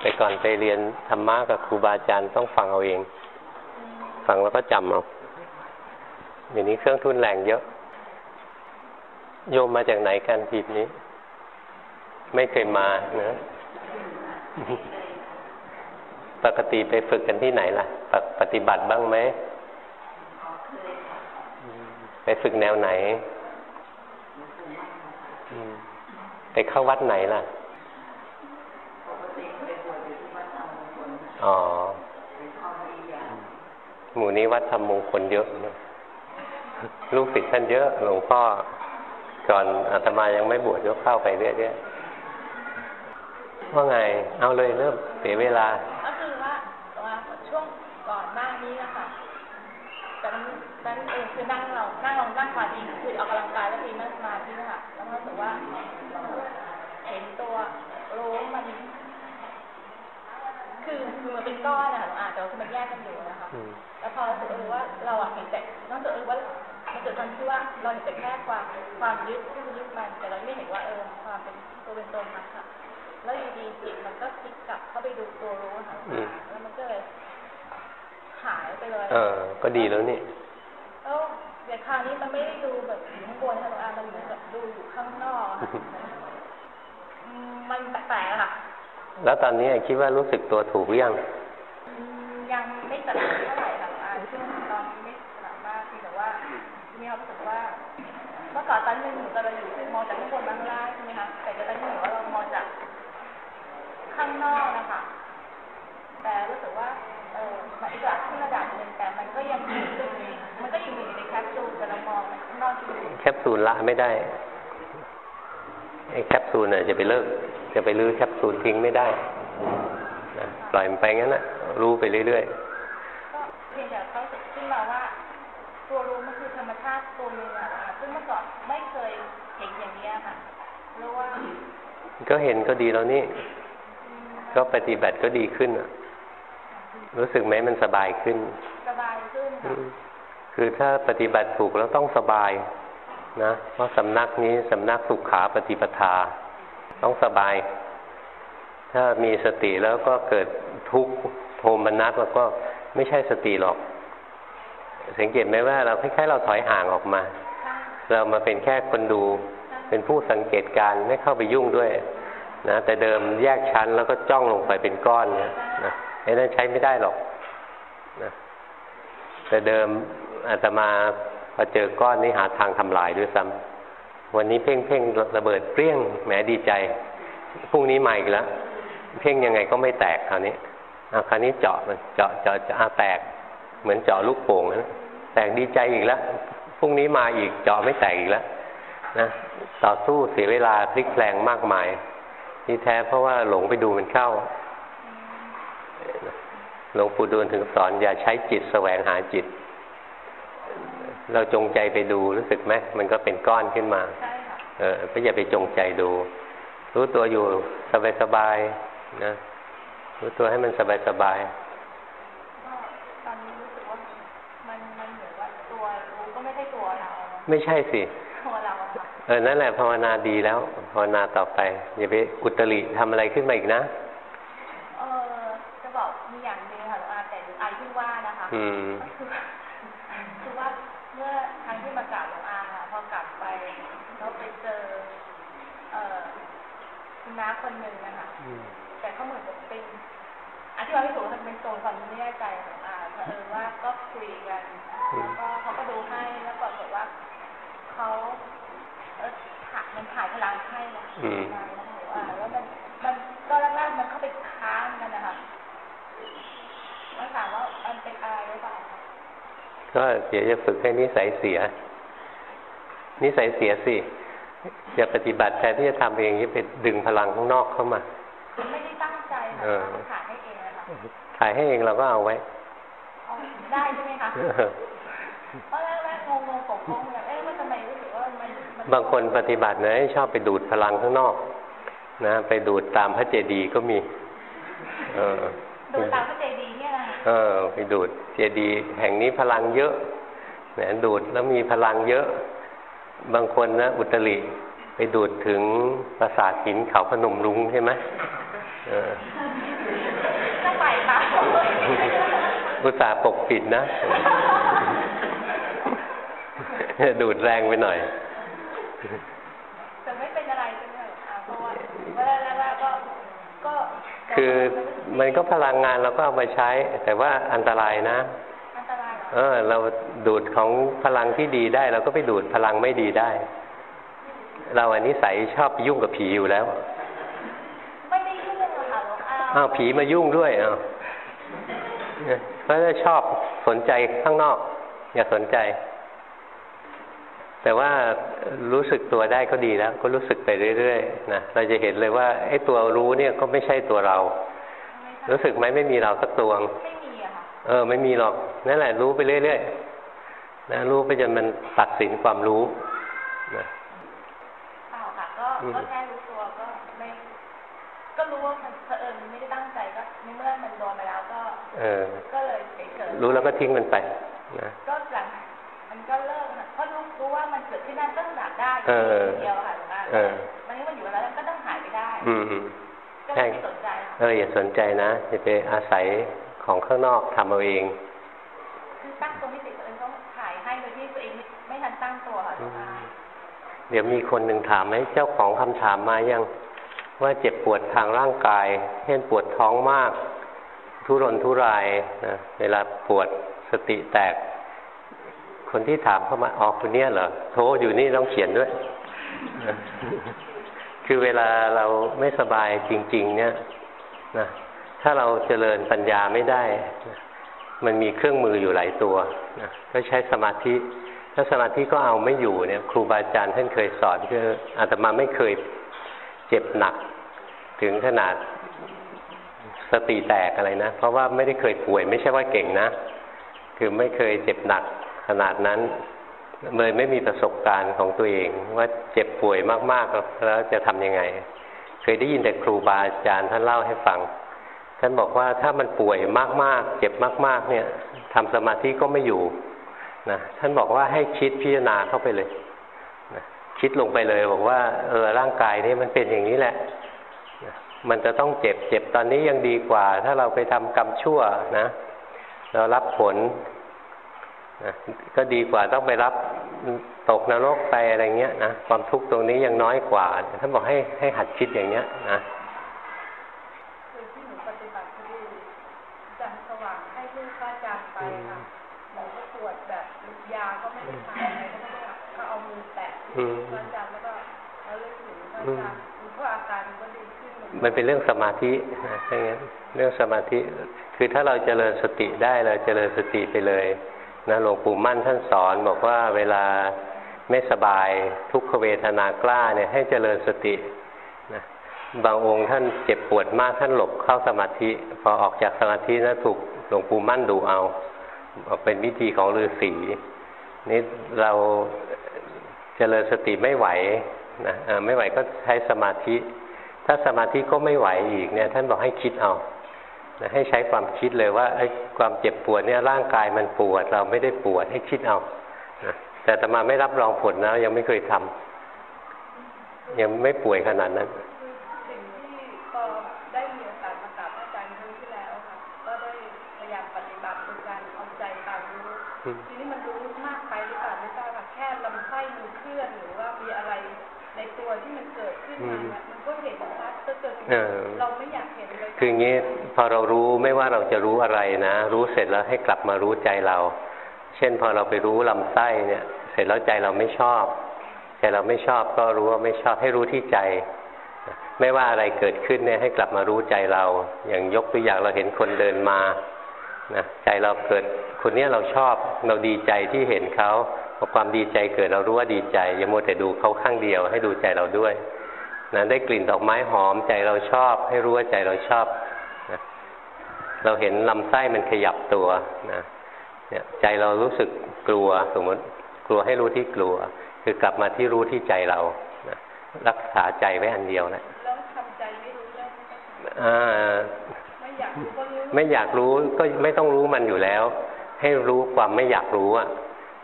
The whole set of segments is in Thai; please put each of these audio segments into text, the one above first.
แต่ก่อนไปเรียนธรรมะกับครูบาอาจารย์ต้องฟังเอาเอง ฟังแล้วก็จำเอาเดี๋ยวนี้เครื่องทุนแรงเยอะ โยมมาจากไหนกันทีนี้ ไม่เคยมานะปกติไปฝึกกันที่ไหนล่ะ ปฏิบัติบ้างไหม ไปฝึกแนวไหน ไปเข้าวัดไหนล่ะ อ๋อหมู่นี้วัดทำมงคลเยอะนะลูกศิษย์ท่านเยอะ หลวงพ่อก่อนอาตมายังไม่บวชก็เข้าไปเรื่อยๆว่าไง เอาเลยเริ่มเสียเวลา ก็คือว่าช่วงก่อนหน้านี้นะคะแต่นั้นนั้นเองคือนั่งเรานั่งลองนั่งควาดีคือออกกำลังกายแล้วทีนั่งสมาธินะคะแล้วก็รู้สึกว่าเห็นตัวรู้มัน คือคือมันเป็นก้อนอะอะแต่ว่ามันแยกกันอยู่นะคะแล้วพอรู้สึกว่าเราอะเห็นแต่นอกจากว่ามันเกิดความที่ว่าเราเห็นแต่แค่ความความยึดที่ยึดมันแต่เราไม่เห็นว่าเออความเป็นตัวเป็นตนมันค่ะแล้วอยู่ดีจิตมันก็คลิกกลับเข้าไปดูตัวรู้ค่ะแล้วมันก็เลยหายไปเลยเออก็ดีแล้วนี่แล้วแต่คราวนี้มันไม่ได้ดูแบบอยู่ข้างบนค่ะมันเหมือนกับดูอยู่ข้างนอกมันแปลกๆค่ะ แล้วตอนนี้คิดว่ารู้สึกตัวถูกหรือยัง ยังไม่ตัดเท่าไหร่ค่ะอ่านช่วงตอนนี้ไม่ตัดมากแต่ว่ามีความรู้สึกว่า เมื่อก่อนตอนนึงหนูจะอยู่มองจากข้างบนมาข้างล่างใช่ไหมคะ แต่จะตอนนี้หนูว่าเรามองจากข้างนอกนะคะ แต่รู้สึกว่า เออมันอีกระดับขึ้นระดับหนึ่งแต่มันก็ยังอยู่มันก็ยังอยู่ในแคปซูลแต่เรามองข้างนอกแคปซูลละไม่ได้ ไอ้แคปซูลเนี่ยจะไปเลิก จะไปลื้อแคปซูลทิ้งไม่ได้นะปล่อยมันไปงั้นนะรู้ไปเรื่อยๆก็เพียงแต่เขาขึ้นมาว่า ตัวรู้มันคือธรรมชาติตัวนึงอะซึ่งเมื่อก่อนไม่เคยเห็นอย่างนี้ค่ะรู้ว่า ก็เห็นก็ดีแล้วนี่ ก็ปฏิบัติก็ดีขึ้นรู้สึกไหมมันสบายขึ้น สบายขึ้น คือถ้าปฏิบัติถูกแล้วต้องสบาย นะเพราะสำนักนี้สำนักสุขขาปฏิปทา ต้องสบาย ถ้ามีสติแล้วก็เกิดทุกข์โทมนัสแล้วก็ไม่ใช่สติหรอก สังเกตไหมว่าเราคล้ายๆเราถอยห่างออกมา เรามาเป็นแค่คนดู เป็นผู้สังเกตการไม่เข้าไปยุ่งด้วยนะแต่เดิมแยกชั้นแล้วก็จ้องลงไปเป็นก้อนเนี่ยนะไอ้นั่นใช้ไม่ได้หรอกนะแต่เดิมอาตมา พอเจอก้อนนี้หาทางทำลายด้วยซ้ำวันนี้เพ่งเพ่งระเบิดเปรี้ยงแหมดีใจพรุ่งนี้ใหม่อีกแล้วเพ่งยังไงก็ไม่แตกคราวนี้อาคราวนี้เจาะมันเจาะเจาะจะแตก เหมือนเจาะลูกโป่งนะแตกดีใจอีกแล้วพรุ่งนี้มาอีกเจาะไม่แตกอีกแล้วนะต่อสู้เสียเวลาพลิกแปลงมากมายที่แท้เพราะว่าหลงไปดูมันเข้าหลวงปู่ดูลถึงสอนอย่าใช้จิตแสวงหาจิต เราจงใจไปดูรู้สึกไหมมันก็เป็นก้อนขึ้นมา เออก็อย่าไปจงใจดู รู้ตัวอยู่สบายสบายนะรู้ตัวให้มันสบายสบายตอนนี้รู้สึกว่ามันมันเหมือนว่าตัวรู้ก็ไม่ใช่ตัวเรา ไม่ใช่สิเออนั่นแหละภาวนาดีแล้วภาวนาต่อไปอย่าไปอุตริทำอะไรขึ้นมาอีกนะเออจะบอกมีอย่างนึงค่ะหลวงอาแต่อาที่ว่านะคะ อืมคือว่าเมื่อครั้งที่มากราบหลวงอาค่ะพอกลับไปเราไปเจอ เอ่อคุณ น้าคนหนึ่งนะคะแต่เขาเหมือนกับเป็นอธิบายไม่ถูกมันเป็นโซนความไม่แน่ใจของอาเออว่าก็คุยกันแล้วก็เขาก็ดูให้แล้วปรากฏว่าเขามันถ่ายพลังให้นะแล้วมันมันก็แรกๆมันเข้าไปค้างกันนะคะมันถามว่ามันเป็นอะไรหรือเปล่าก็เดี๋ยวจะฝึกให้นิสัยเสีย นิสัยเสียสิ อย่าปฏิบัติแทนที่จะทำเองนี่ไปดึงพลังข้างนอกเข้ามา ไม่ได้ตั้งใจถ่ายให้เองนะคะถ่ายให้เองเราก็เอาไว้ได้ใช่ไหมคะเพราะแรกๆงงๆผมงงแบบเอ๊ะว่าทำไมรู้สึกว่ามันบางคนปฏิบัตินะชอบไปดูดพลังข้างนอก นะ ไปดูดตามพระเจดีย์ก็มี เออดูดตามพระเจดีย์เนี่ยนะเออ ไปดูดเจดีย์แห่งนี้พลังเยอะนะดูดแล้วมีพลังเยอะ บางคนนะอุตริไปดูดถึงปราสาทหินเขาพนมรุ้งใช่ไหมจะไปปะอุตส่าห์ปกปิดนะ ดูดแรงไปหน่อยแต่ไม่เป็นอะไรใช่ไหมเพราะว่าเวลาแรกก็ก็ คือมันก็พลังงานเราก็เอาไปใช้ แต่ว่าอันตรายนะ เออ เราดูดของพลังที่ดีได้ เราก็ไปดูดพลังไม่ดีได้ เราอันนี้ใส่ชอบยุ่งกับผีอยู่แล้ว ไม่ได้ยุ่งอะค่ะหลวงอาอ้าวผีมายุ่งด้วยอ้าวเพราะจะชอบสนใจข้างนอก อย่าสนใจ แต่ว่ารู้สึกตัวได้ก็ดีแล้วก็รู้สึกไปเรื่อยๆนะเราจะเห็นเลยว่าไอ้ตัวรู้เนี่ยก็ไม่ใช่ตัวเรา รู้สึกไหมไม่มีเราสักตัวไม่มีอะค่ะ เออ ไม่มีหรอกนั่นแหละ รู้ไปเรื่อยๆนะรู้ไปจนมันตัดสินความรู้นะเปล่าค่ะก็ก็แค่รู้ตัวก็ไม่ ก็รู้ว่ามันเผอิญไม่ได้ตั้งใจก็ในเมื่อมันโดนไปแล้วก็ เออ ก็เลยเฉยๆรู้แล้วก็ทิ้งมันไปนะก็หลังมันก็เลิกเพราะรู้รู้ว่ามันเกิดที่นั่นก็หนักได้เดียวค่ะหลวงพ่อมันนี่มันอยู่แล้วก็ต้องหายไปได้ อืมก็ไม่สนใจเอออย่าสนใจนะอย่าไปอาศัย ของข้างนอกทำเอาเองคือตั้งตัวไม่ติดตัวเองต้องถ่ายให้โดยที่ตัวเองไม่ทันตั้งตัวค่ะหลวงพ่อเดี๋ยวมีคนหนึ่งถามไหมเจ้าของคำถามมายังว่าเจ็บปวดทางร่างกาย เช่นปวดท้องมาก ทุรนทุรายนะเวลาปวดสติแตก คนที่ถามเข้ามาออกคนนี้เหรอโทรอยู่นี่ต้องเขียนด้วย คือเวลาเราไม่สบายจริง ๆ เนี่ยนะ ถ้าเราเจริญปัญญาไม่ได้ มันมีเครื่องมืออยู่หลายตัวนะก็ใช้สมาธิ ถ้าสมาธิก็เอาไม่อยู่เนี่ย ครูบาอาจารย์ท่านเคยสอนคืออาตมาไม่เคยเจ็บหนัก ถึงขนาดสติแตกอะไรนะ เพราะว่าไม่ได้เคยป่วยไม่ใช่ว่าเก่งนะ คือไม่เคยเจ็บหนักขนาดนั้นเลยไม่มีประสบการณ์ของตัวเอง ว่าเจ็บป่วยมากๆแล้วจะทำยังไง เคยได้ยินแต่ครูบาอาจารย์ท่านเล่าให้ฟัง ท่านบอกว่าถ้ามันป่วยมากๆ เจ็บมาก ๆ เนี่ยทำสมาธิก็ไม่อยู่นะท่านบอกว่าให้คิดพิจารณาเข้าไปเลยนะคิดลงไปเลยบอกว่าเออร่างกายนี้มันเป็นอย่างนี้แหละนะมันจะต้องเจ็บเจ็บตอนนี้ยังดีกว่า ถ้าเราไปทำกรรมชั่วนะ เรารับผลนะก็ดีกว่าต้องไปรับตกนรกไปอะไรเงี้ยนะความทุกข์ตรงนี้ยังน้อยกว่า ท่านบอกให้ให้หัดคิดอย่างเงี้ยนะ มันเป็นเรื่องสมาธินะใช่ไหมเรื่องสมาธิ คือถ้าเราเจริญสติได้เราเจริญสติไปเลยนะหลวงปู่มั่นท่านสอนบอกว่าเวลาไม่สบายทุกขเวทนากล้าเนี่ยให้เจริญสตินะบางองค์ท่านเจ็บปวดมากท่านหลบเข้าสมาธิ พอออกจากสมาธินะถูกหลวงปู่มั่นดูเอา เป็นวิธีของฤาษีนี่เรา เจริญสติไม่ไหวนะไม่ไหวก็ใช้สมาธิ ถ้าสมาธิก็ไม่ไหวอีกเนี่ย ท่านบอกให้คิดเอานะให้ใช้ความคิดเลยว่าไอ้ความเจ็บปวดเนี่ยร่างกายมันปวด เราไม่ได้ปวดให้คิดเอานะแต่ตมาไม่รับรองผลนะยังไม่เคยทำยังไม่ป่วยขนาดนั้นที เกิดเราไม่อยากเห็นเลย คืออย่างนี้พอเรารู้ไม่ว่าเราจะรู้อะไรนะ รู้เสร็จแล้วให้กลับมารู้ใจเรา เช่นพอเราไปรู้ลำไส้เนี่ย เสร็จแล้วใจเราไม่ชอบใจเราไม่ชอบก็รู้ว่าไม่ชอบให้รู้ที่ใจ ไม่ว่าอะไรเกิดขึ้นเนี่ยให้กลับมารู้ใจเรา อย่างยกตัวอย่างเราเห็นคนเดินมานะใจเราเกิดคนนี้เราชอบเราดีใจที่เห็นเขาพอความดีใจเกิดเรารู้ว่าดีใจ อย่ามัวแต่ดูเขาข้างเดียวให้ดูใจเราด้วย นะได้กลิ่นดอกไม้หอมใจเราชอบ ให้รู้ว่าใจเราชอบนะเราเห็นลำไส้มันขยับตัวนะเนี่ยใจเรารู้สึกกลัวสมมติกลัวให้รู้ที่กลัว คือกลับมาที่รู้ที่ใจเรานะรักษาใจไว้อันเดียวนะแล้วทำใจไม่รู้ได้อ่าไม่อยากรู้ก็ไม่ต้องรู้มันอยู่แล้ว ให้รู้ความไม่อยากรู้อะ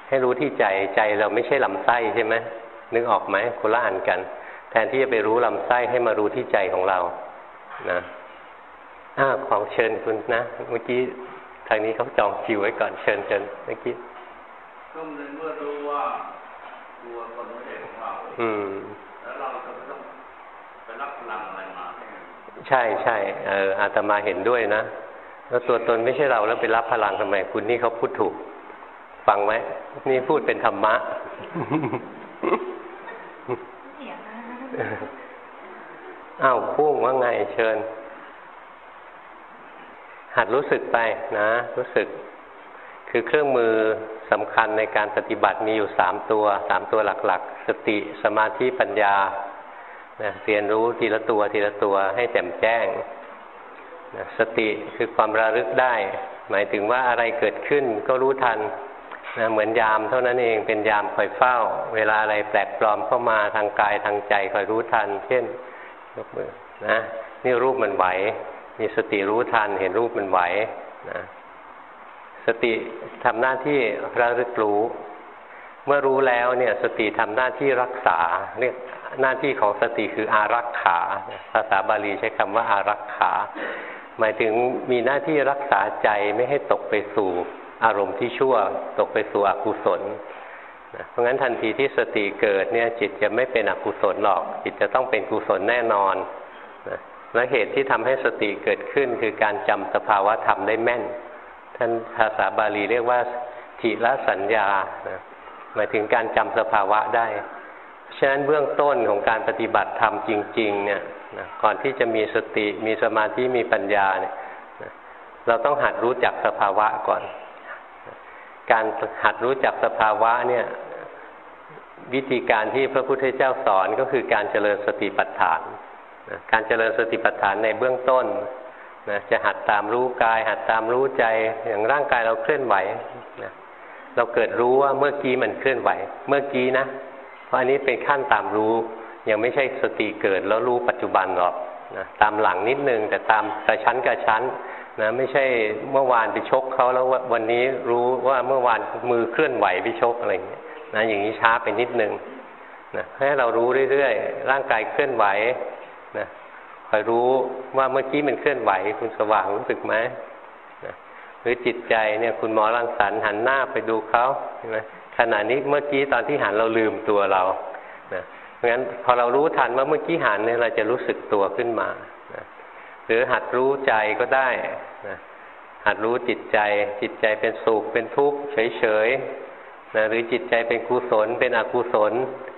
ให้รู้ที่ใจใจเราไม่ใช่ลำไส้ใช่ไหมนึกออกไหมคนละอันกันแทนที่จะไปรู้ลำไส้ให้มารู้ที่ใจของเรา นะอ่าของเชิญคุณนะ เมื่อกี้ทางนี้เขาจองคิวไว้ก่อนเชิญเชิญเมื่อกี้ก็ในเมื่อรู้ว่าตัวตนไม่ใช่ของเราอืม แล้วเราจะไม่ต้องไปรับพลังอะไรมา ใช่ใช่เอออาตมาเห็นด้วยนะแล้วตัวตนไม่ใช่เราแล้วไปรับพลังทำไมคุณนี่เขาพูดถูก ฟังไหมนี่พูดเป็นธรรมะ อ้าวพุ่งว่าไงเชิญ หัดรู้สึกไปนะ รู้สึก คือเครื่องมือสำคัญในการปฏิบัติมีอยู่สามตัวสามตัวหลักๆ สติสมาธิปัญญานะเรียนรู้ทีละตัวทีละตัวให้แจ่มแจ้งนะสติคือความระลึกได้ หมายถึงว่าอะไรเกิดขึ้นก็รู้ทัน นะเหมือนยามเท่านั้นเองเป็นยามคอยเฝ้า เวลาอะไรแปลกปลอมเข้ามาทางกายทางใจคอยรู้ทัน เช่นยกมือนะนี่รูปมันไหว มีสติรู้ทันเห็นรูปมันไหวนะสติทำหน้าที่ระลึกรู้ เมื่อรู้แล้วเนี่ยสติทำหน้าที่รักษาเรียกหน้าที่ของสติคืออารักขา ภาษาบาลีใช้คำว่าอารักขา หมายถึงมีหน้าที่รักษาใจไม่ให้ตกไปสู่ อารมณ์ที่ชั่วตกไปสู่อกุศลเพราะงั้นทันทีที่สติเกิดเนี่ยจิตจะไม่เป็นอกุศลหรอก จิตจะต้องเป็นกุศลแน่นอนและเหตุที่ทำให้สติเกิดขึ้นคือการจำสภาวะธรรมได้แม่น ท่านภาษาบาลีเรียกว่าทิละสัญญาหมายถึงการจำสภาวะได้ ฉะนั้นเบื้องต้นของการปฏิบัติธรรมจริง ๆ เนี่ยก่อนที่จะมีสติมีสมาธิมีปัญญาเนี่ยเราต้องหัดรู้จักสภาวะก่อน การหัดรู้จักสภาวะเนี่ย วิธีการที่พระพุทธเจ้าสอนก็คือการเจริญสติปัฏฐานการเจริญสติปัฏฐานในเบื้องต้นนะจะหัดตามรู้กาย หัดตามรู้ใจอย่างร่างกายเราเคลื่อนไหวนะเราเกิดรู้ว่าเมื่อกี้มันเคลื่อนไหว เมื่อกี้นะ เพราะอันนี้เป็นขั้นตามรู้ ยังไม่ใช่สติเกิดแล้วรู้ปัจจุบันหรอกนะตามหลังนิดนึงแต่ตามกระชั้นกระชั้น นะไม่ใช่เมื่อวานไปชกเขาแล้ววันนี้รู้ว่าเมื่อวานมือเคลื่อนไหวไปชกอะไรอย่างเงี้ยนะอย่างนี้ช้าไปนิดนึงนะให้เรารู้เรื่อยๆร่างกายเคลื่อนไหวนะคอยรู้ว่าเมื่อกี้มันเคลื่อนไหว คุณสว่างรู้สึกไหมนะหรือจิตใจเนี่ย คุณหมอรังสรรค์หันหน้าไปดูเขาใช่ไหมขณะนี้เมื่อกี้ตอนที่หันเราลืมตัวเรานะเพราะงั้นพอเรารู้ทันว่าเมื่อกี้หันเนี่ยเราจะรู้สึกตัวขึ้นมา หรือหัดรู้ใจก็ได้นะหัดรู้จิตใจ จิตใจเป็นสุขเป็นทุกข์เฉยๆนะหรือจิตใจเป็นกุศล เป็นอกุศล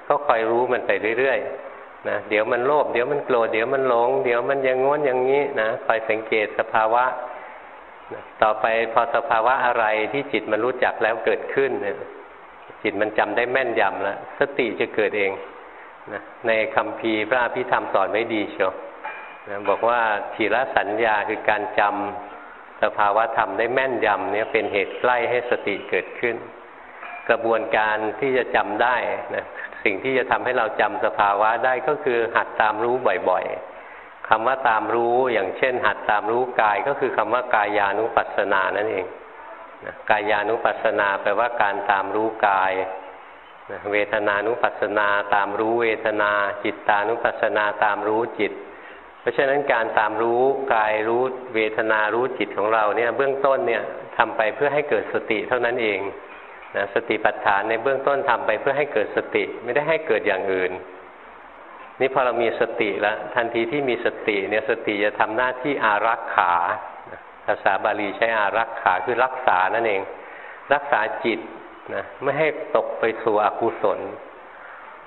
ก็คอยรู้มันไปเรื่อยๆนะเดี๋ยวมันโลภเดี๋ยวมันโกรธเดี๋ยวมันหลง เดี๋ยวมันยังง้นอย่างนี้นะคอยสังเกตสภาวะต่อไปพอสภาวะอะไรที่จิตมันรู้จักแล้วเกิดขึ้นเนี่ยจิตมันจำได้แม่นยำแล้วสติจะเกิดเองนะในคำพีพระอภิธรรมสอนไว้ดีเชียว นะบอกว่าทีละสัญญาคือการจำสภาวะธรรมได้แม่นยำเนี่ยเป็นเหตุใกล้ให้สติเกิดขึ้น กระบวนการที่จะจำได้นะสิ่งที่จะทำให้เราจำสภาวะได้ก็คือหัดตามรู้บ่อยๆคำว่าตามรู้อย่างเช่น หัดตามรู้กายก็คือคำว่ากายานุปัสสนานั่นเองกายานุปัสสนาแปลว่าการตามรู้กายเวทนานุปัสสนาตามรู้เวทนา จิตตานุปัสสนาตามรู้จิต ราะฉะนั้นการตามรู้กายรู้เวทนารู้จิตของเราเนี่ยเบื้องต้นเนี่ยทำไปเพื่อให้เกิดสติเท่านั้นเองนะสติปัฏฐานในเบื้องต้นทำไปเพื่อให้เกิดสติไม่ได้ให้เกิดอย่างอื่น นี่พอเรามีสติแล้วทันทีที่มีสติเนี่ยสติจะทำหน้าที่อารักขาภาษาบาลีใช้อารักขาคือรักษานั่นเอง รักษาจิตนะไม่ให้ตกไปสู่อกุศล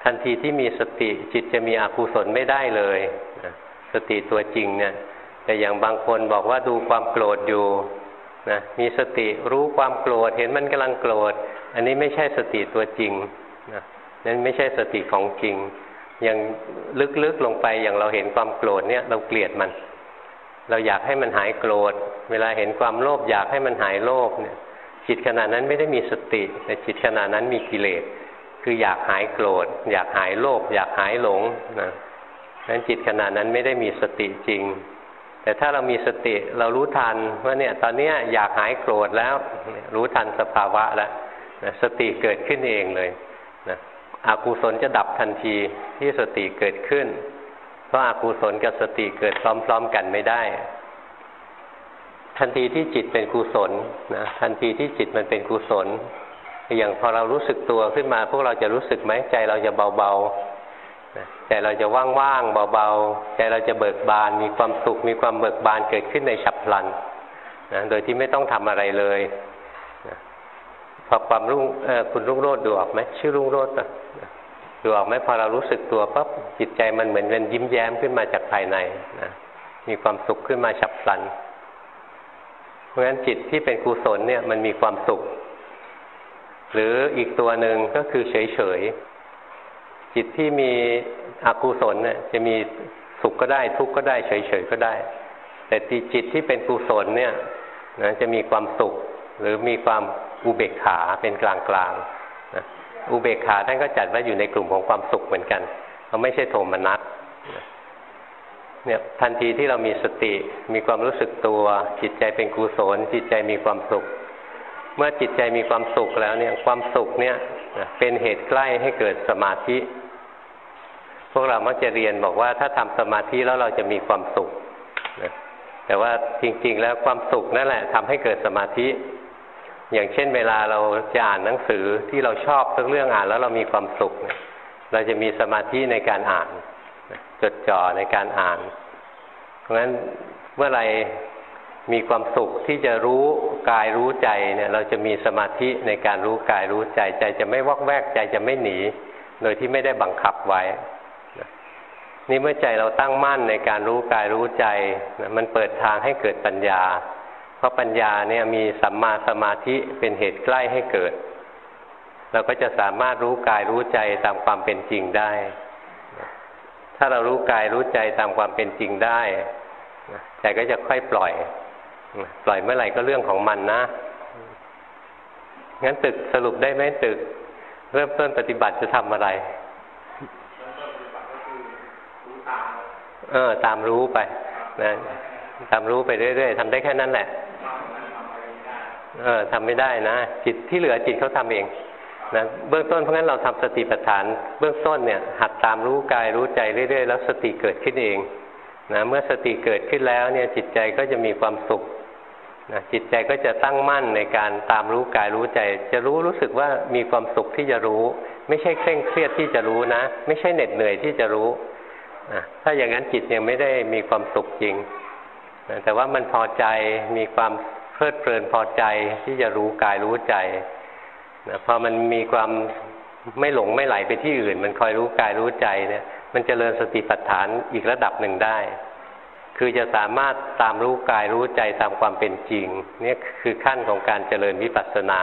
ทันทีที่มีสติจิตจะมีอกุศลไม่ได้เลยนะ สติตัวจริงเนี่ยแต่อย่างบางคนบอกว่าดูความโกรธอยู่นะมีสติรู้ความโกรธเห็นมันกำลังโกรธ อันนี้ไม่ใช่สติตัวจริงนะนั่นไม่ใช่สติของจริง อย่างลึกๆลงไปอย่างเราเห็นความโกรธเนี่ยเราเกลียดมัน เราอยากให้มันหายโกรธ เวลาเห็นความโลภอยากให้มันหายโลภเนี่ยจิตขณะนั้นไม่ได้มีสติ แต่จิตขณะนั้นมีกิเลสคืออยากหายโกรธ อยากหายโลภอยากหายหลงนะ นั้นจิตขณะนั้นไม่ได้มีสติจริง แต่ถ้าเรามีสติเรารู้ทันว่าเนี่ยตอนนี้อยากหายโกรธแล้ว รู้ทันสภาวะแล้วนะสติเกิดขึ้นเองเลยนะอกุศลจะดับทันทีที่สติเกิดขึ้น เพราะอากุศลกับสติเกิดพร้อม ๆ กันไม่ได้ ทันทีที่จิตเป็นกุศลนะทันทีที่จิตมันเป็นกุศล อย่างพอเรารู้สึกตัวขึ้นมา พวกเราจะรู้สึกไหมใจเราจะเบาๆ ใจเราจะว่างๆเบาๆใจเราจะเบิกบานมีความสุขมีความเบิกบานเกิดขึ้นในฉับพลันนะโดยที่ไม่ต้องทำอะไรเลยนะพอความรุ่งคุณรุ่งโรดดูออกไหมชื่อรุ่งโรดนะดูออกไหมพอเรารู้สึกตัวปั๊บจิตใจมันเหมือนเป็นยิ้มแย้มขึ้นมาจากภายในนะมีความสุขขึ้นมาฉับพลัน เพราะฉะนั้นจิตที่เป็นกุศลเนี่ยมันมีความสุข หรืออีกตัวหนึ่งก็คือเฉยเฉย จิตที่มีอกุศลเนี่ยจะมีสุขก็ได้ทุกข์ก็ได้ เฉยเฉยก็ได้ แต่จิตที่เป็นกุศลเนี่ยนะจะมีความสุขหรือมีความอุเบกขาเป็นกลางกลางนะอุเบกขาท่านก็จัดว่าอยู่ในกลุ่มของความสุขเหมือนกันเขาไม่ใช่โทมนัสเนี่ยทันทีที่เรามีสติมีความรู้สึกตัว จิตใจเป็นกุศล จิตใจมีความสุข เมื่อจิตใจมีความสุขแล้วเนี่ยความสุขเนี่ยเป็นเหตุใกล้ให้เกิดสมาธิ พวกเรามักจะเรียนบอกว่าถ้าทำสมาธิแล้วเราจะมีความสุขแต่ว่าจริงๆแล้วความสุขนั่นแหละทำให้เกิดสมาธิ อย่างเช่น เวลาเราจะอ่านหนังสือที่เราชอบสักเรื่องอ่านแล้วเรามีความสุข เราจะมีสมาธิในการอ่าน จดจ่อในการอ่าน เพราะฉะนั้นเมื่อไรมีความสุขที่จะรู้กายรู้ใจเนี่ย เราจะมีสมาธิในการรู้กายรู้ใจ ใจจะไม่วอกแวกใจจะไม่หนี โดยที่ไม่ได้บังคับไว้ นี่เมื่อใจเราตั้งมั่นในการรู้กายรู้ใจมันเปิดทางให้เกิดปัญญา เพราะปัญญาเนี่ยมีสัมมาสมาธิเป็นเหตุใกล้ให้เกิด เราก็จะสามารถรู้กายรู้ใจตามความเป็นจริงได้ ถ้าเรารู้กายรู้ใจตามความเป็นจริงได้ใจก็จะค่อยปล่อย ปล่อยเมื่อไหร่ก็เรื่องของมันนะงั้นตึกสรุปได้ไหมตึก เริ่มต้นปฏิบัติจะทำอะไร เออ ตามรู้ไปนะตามรู้ไปเรื่อยๆทำได้แค่นั้นแหละ เออทำไม่ได้นะ จิตที่เหลือจิตเขาทำเองนะเบื้องต้นเพราะงั้นเราทำสติปัฏฐาน เบื้องต้นเนี่ย หัดตามรู้กายรู้ใจเรื่อยๆ แล้วสติเกิดขึ้นเองนะเมื่อสติเกิดขึ้นแล้วเนี่ยจิตใจก็จะมีความสุขนะจิตใจก็จะตั้งมั่นในการตามรู้กายรู้ใจ จะรู้รู้สึกว่ามีความสุขที่จะรู้ ไม่ใช่เคร่งเครียดที่จะรู้นะ ไม่ใช่เหน็ดเหนื่อยที่จะรู้ ถ้าอย่างนั้นจิตยังไม่ได้มีความสุขจริงนะแต่ว่ามันพอใจมีความเพลิดเพลินพอใจที่จะรู้กายรู้ใจนะพอมันมีความไม่หลงไม่ไหลไปที่อื่น มันคอยรู้กายรู้ใจเนี่ย มันจเจริญสติปัฏฐานอีกระดับหนึ่งได้ คือจะสามารถตามรู้กายรู้ใจตามความเป็นจริงนี่คือขั้นของการเจริญวิปัสสนา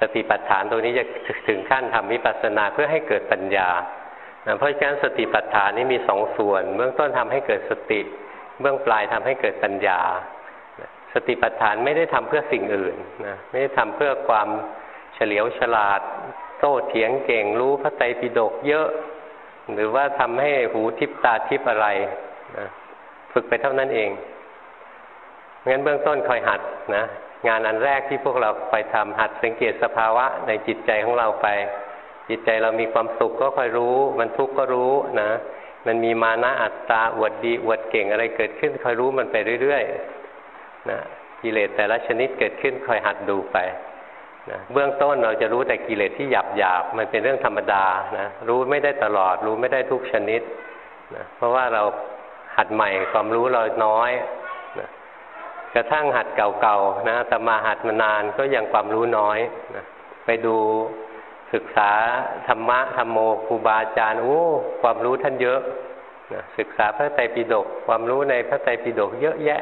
สติปัฏฐานตรงนี้จะถึงขั้นทำวิปัสสนาเพื่อให้เกิดปัญญา เพราะฉะนั้นสติปัฏฐานนี้มีสองส่วน เบื้องต้นทำให้เกิดสติ เบื้องปลายทำให้เกิดปัญญา สติปัฏฐานไม่ได้ทำเพื่อสิ่งอื่นนะไม่ได้ทำเพื่อความเฉลียวฉลาด โต้เถียงเก่งรู้พระไตรปิฎกเยอะ หรือว่าทำให้หูทิพตาทิพอะไรนะฝึกไปเท่านั้นเองงั้นเบื้องต้นคอยหัดนะงานอันแรกที่พวกเราไปทำหัดสังเกตสภาวะในจิตใจของเราไป จิตใจเรามีความสุขก็คอยรู้ มันทุกข์ก็รู้นะ มันมีมานะอัตตาอวดดีอวดเก่งอะไรเกิดขึ้นคอยรู้มันไปเรื่อยๆนะกิเลสแต่ละชนิดเกิดขึ้นคอยหัดดูไปนะเบื้องต้นเราจะรู้แต่กิเลสที่หยาบหยาบมันเป็นเรื่องธรรมดานะรู้ไม่ได้ตลอด รู้ไม่ได้ทุกชนิดนะเพราะว่าเราหัดใหม่ความรู้เราน้อยนะกระทั่งหัดเก่าๆนะแต่มาหัดมานานก็ยังความรู้น้อยนะไปดู ศึกษาธรรมะธรรมโมครูบาอาจารย์โอ้ความรู้ท่านเยอะนะศึกษาพระไตรปิฎกความรู้ในพระไตรปิฎกเยอะแยะ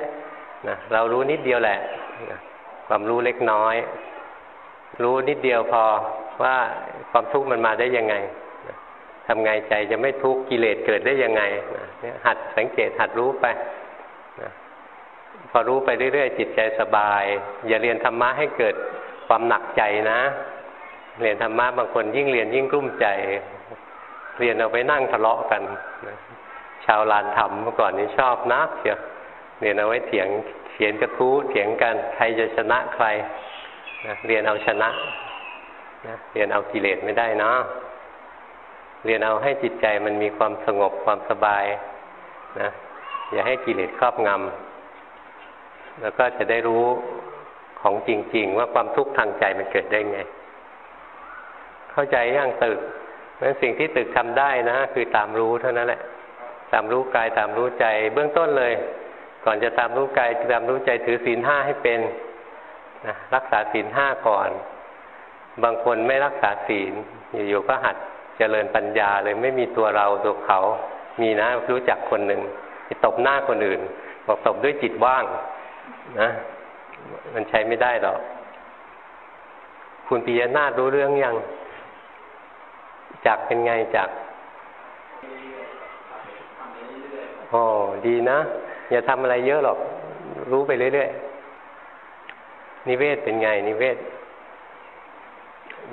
นะเรารู้นิดเดียวแหละนะความรู้เล็กน้อย รู้นิดเดียวพอว่าความทุกข์มันมาได้ยังไงทำไงใจจะไม่ทุกข์กิเลสเกิดได้ยังไงนี่ยหัดสังเกตหัดรู้ไปพอรู้ไปเรื่อยๆจิตใจสบาย อย่าเรียนธรรมะให้เกิดความหนักใจนะ เรียนธรรมะบางคนยิ่งเรียนยิ่งกลุ้มใจ เรียนเอาไปนั่งทะเลาะกันชาวลานธรรมเมื่อก่อนนี้ชอบนักเชียเรียนเอาไว้เถียงเขียนกระทู้เถียงกันใครจะชนะใครนะเรียนเอาชนะนะเรียนเอากิเลสไม่ได้นะเรียนเอาให้จิตใจมันมีความสงบความสบายนะอย่าให้กิเลสครอบงำแล้วก็จะได้รู้ของจริง ๆ ว่าความทุกข์ทางใจมันเกิดได้ไง เข้าใจยังตึกเพราะสิ่งที่ตึกทำได้นะ คือตามรู้เท่านั้นแหละ ตามรู้กายตามรู้ใจ เบื้องต้นเลย ก่อนจะตามรู้กายตามรู้ใจถือศีลห้าให้เป็นนะรักษาศีลห้าก่อน บางคนไม่รักษาศีลอยู่ๆก็หัดเจริญปัญญาเลยไม่มีตัวเราตัวเขา มีนะรู้จักคนหนึ่งตบหน้าคนอื่น บอกตบด้วยจิตว่าง นะ มันใช้ไม่ได้หรอกคุณปิยนาถรู้เรื่องยัง จักเป็นไงจักโอ้ดีนะ อย่าทำอะไรเยอะหรอก รู้ไปเรื่อยๆนิเวศเป็นไง นิเวศ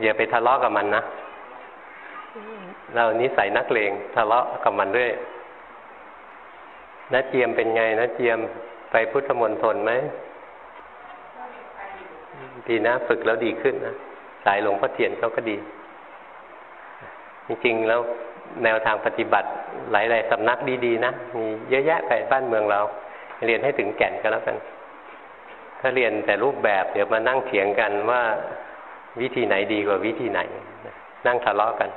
อย่าไปทะเลาะกับมันนะ เรานิสัยนักเลงทะเลาะกับมันเรื่อยน้าเจียมเป็นไงน้าเจียมไปพุทธมนตรไหมดีนะ ฝึกแล้วดีขึ้นนะ สายหลวงพ่อเทียนเขาก็ดี จริงๆ แล้วแนวทางปฏิบัติหลายๆสำนักดีๆ นะ มีเยอะแยะไปบ้านเมืองเรา เรียนให้ถึงแก่นก็แล้วกัน ถ้าเรียนแต่รูปแบบเดี๋ยวมานั่งเถียงกันว่าวิธีไหนดีกว่าวิธีไหน นั่งทะเลาะกัน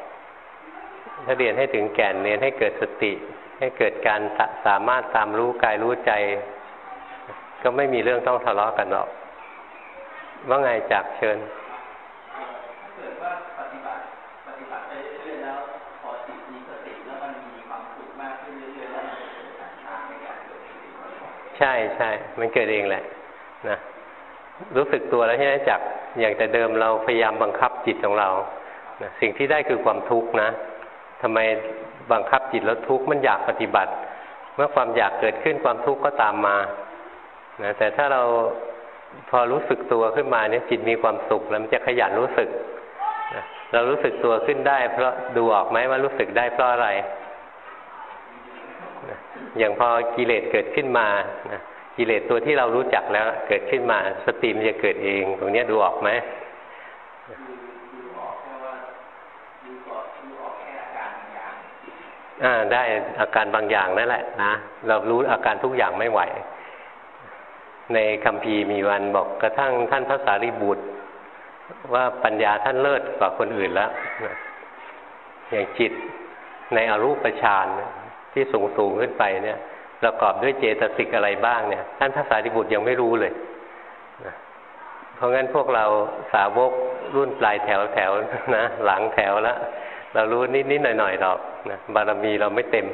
ถ้าเรียนให้ถึงแก่นเรียนให้เกิดสติ ให้เกิดการสามารถตามรู้กายรู้ใจ ก็ไม่มีเรื่องต้องทะเลาะกันหรอก ว่าไงจากเชิญ ใช่ใช่มันเกิดเองแหละนะรู้สึกตัวแล้วใช่ไหมจากอย่างแต่เดิมเราพยายามบังคับจิตของเรานะสิ่งที่ได้คือความทุกข์นะทำไมบังคับจิตแล้วทุกข์มันอยากปฏิบัติ เมื่อความอยากเกิดขึ้นความทุกข์ก็ตามมานะแต่ถ้าเราพอรู้สึกตัวขึ้นมาเนี่ยจิตมีความสุขแล้วมันจะขยันรู้สึกนะเรารู้สึกตัวขึ้นได้ เพราะดูออกไหมว่ารู้สึกได้เพราะอะไร อย่างพอกิเลสเกิดขึ้นมานะกิเลสตัวที่เรารู้จักแล้วเกิดขึ้นมาสติมันจะเกิดเอง ตรงนี้ดูออกไหมอ่าได้อาการบางอย่างนั่นแหละนะเรารู้อาการทุกอย่างไม่ไหว ในคำพีมีวันบอกกระทั่งท่านพระสารีบุตร ว่าปัญญาท่านเลิศกว่าคนอื่นแล้ว อย่างจิตในอรูปฌาน ที่สูงสูงขึ้นไปเนี่ยประกอบด้วยเจตสิกอะไรบ้างเนี่ยท่านพระสารีบุตรยังไม่รู้เลยเพราะงั้นพวกเราสาวกรุ่นปลายแถวแถวนะหลังแถวแล้วเรารู้นิดนิดหน่อยหน่อยหรอกนะบารมีเราไม่เต็ม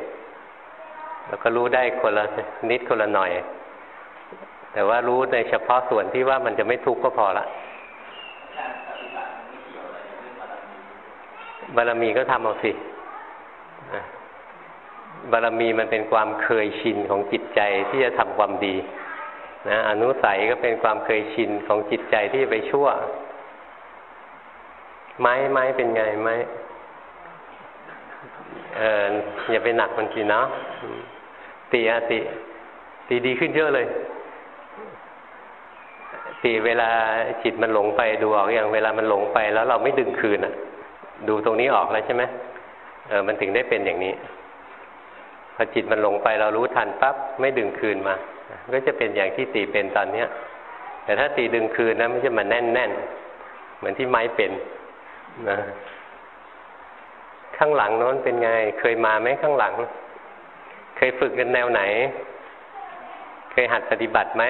เราก็รู้ได้คนละนิดคนละหน่อย แต่ว่ารู้ในเฉพาะส่วนที่ว่ามันจะไม่ทุกข์ก็พอละบารมีก็ทำเอาสิ บารมีมันเป็นความเคยชินของจิตใจที่จะทำความดีนะอนุสัยก็เป็นความเคยชินของจิตใจที่จะไปชั่ว ไม้ไม้เป็นไงไม้เอออย่าไปหนักมันสิเนาะตีอาติ ตีดีขึ้นเยอะเลยตีเวลาจิตมันหลงไปดูออกอย่างเวลามันหลงไปแล้วเราไม่ดึงคืนอะ ดูตรงนี้ออกแล้วใช่ไหมเออมันถึงได้เป็นอย่างนี้ พอจิตมันหลงไปเรารู้ทันปั๊บไม่ดึงคืนมาก็จะเป็นอย่างที่ตีเป็นตอนเนี้ย แต่ถ้าตีดึงคืนนะมันจะมาแน่นแน่นเหมือนที่ไม้เป็นนะข้างหลังโน้นเป็นไง เคยมาไหมข้างหลัง เคยฝึกกันแนวไหน เคยหัดปฏิบัติไหม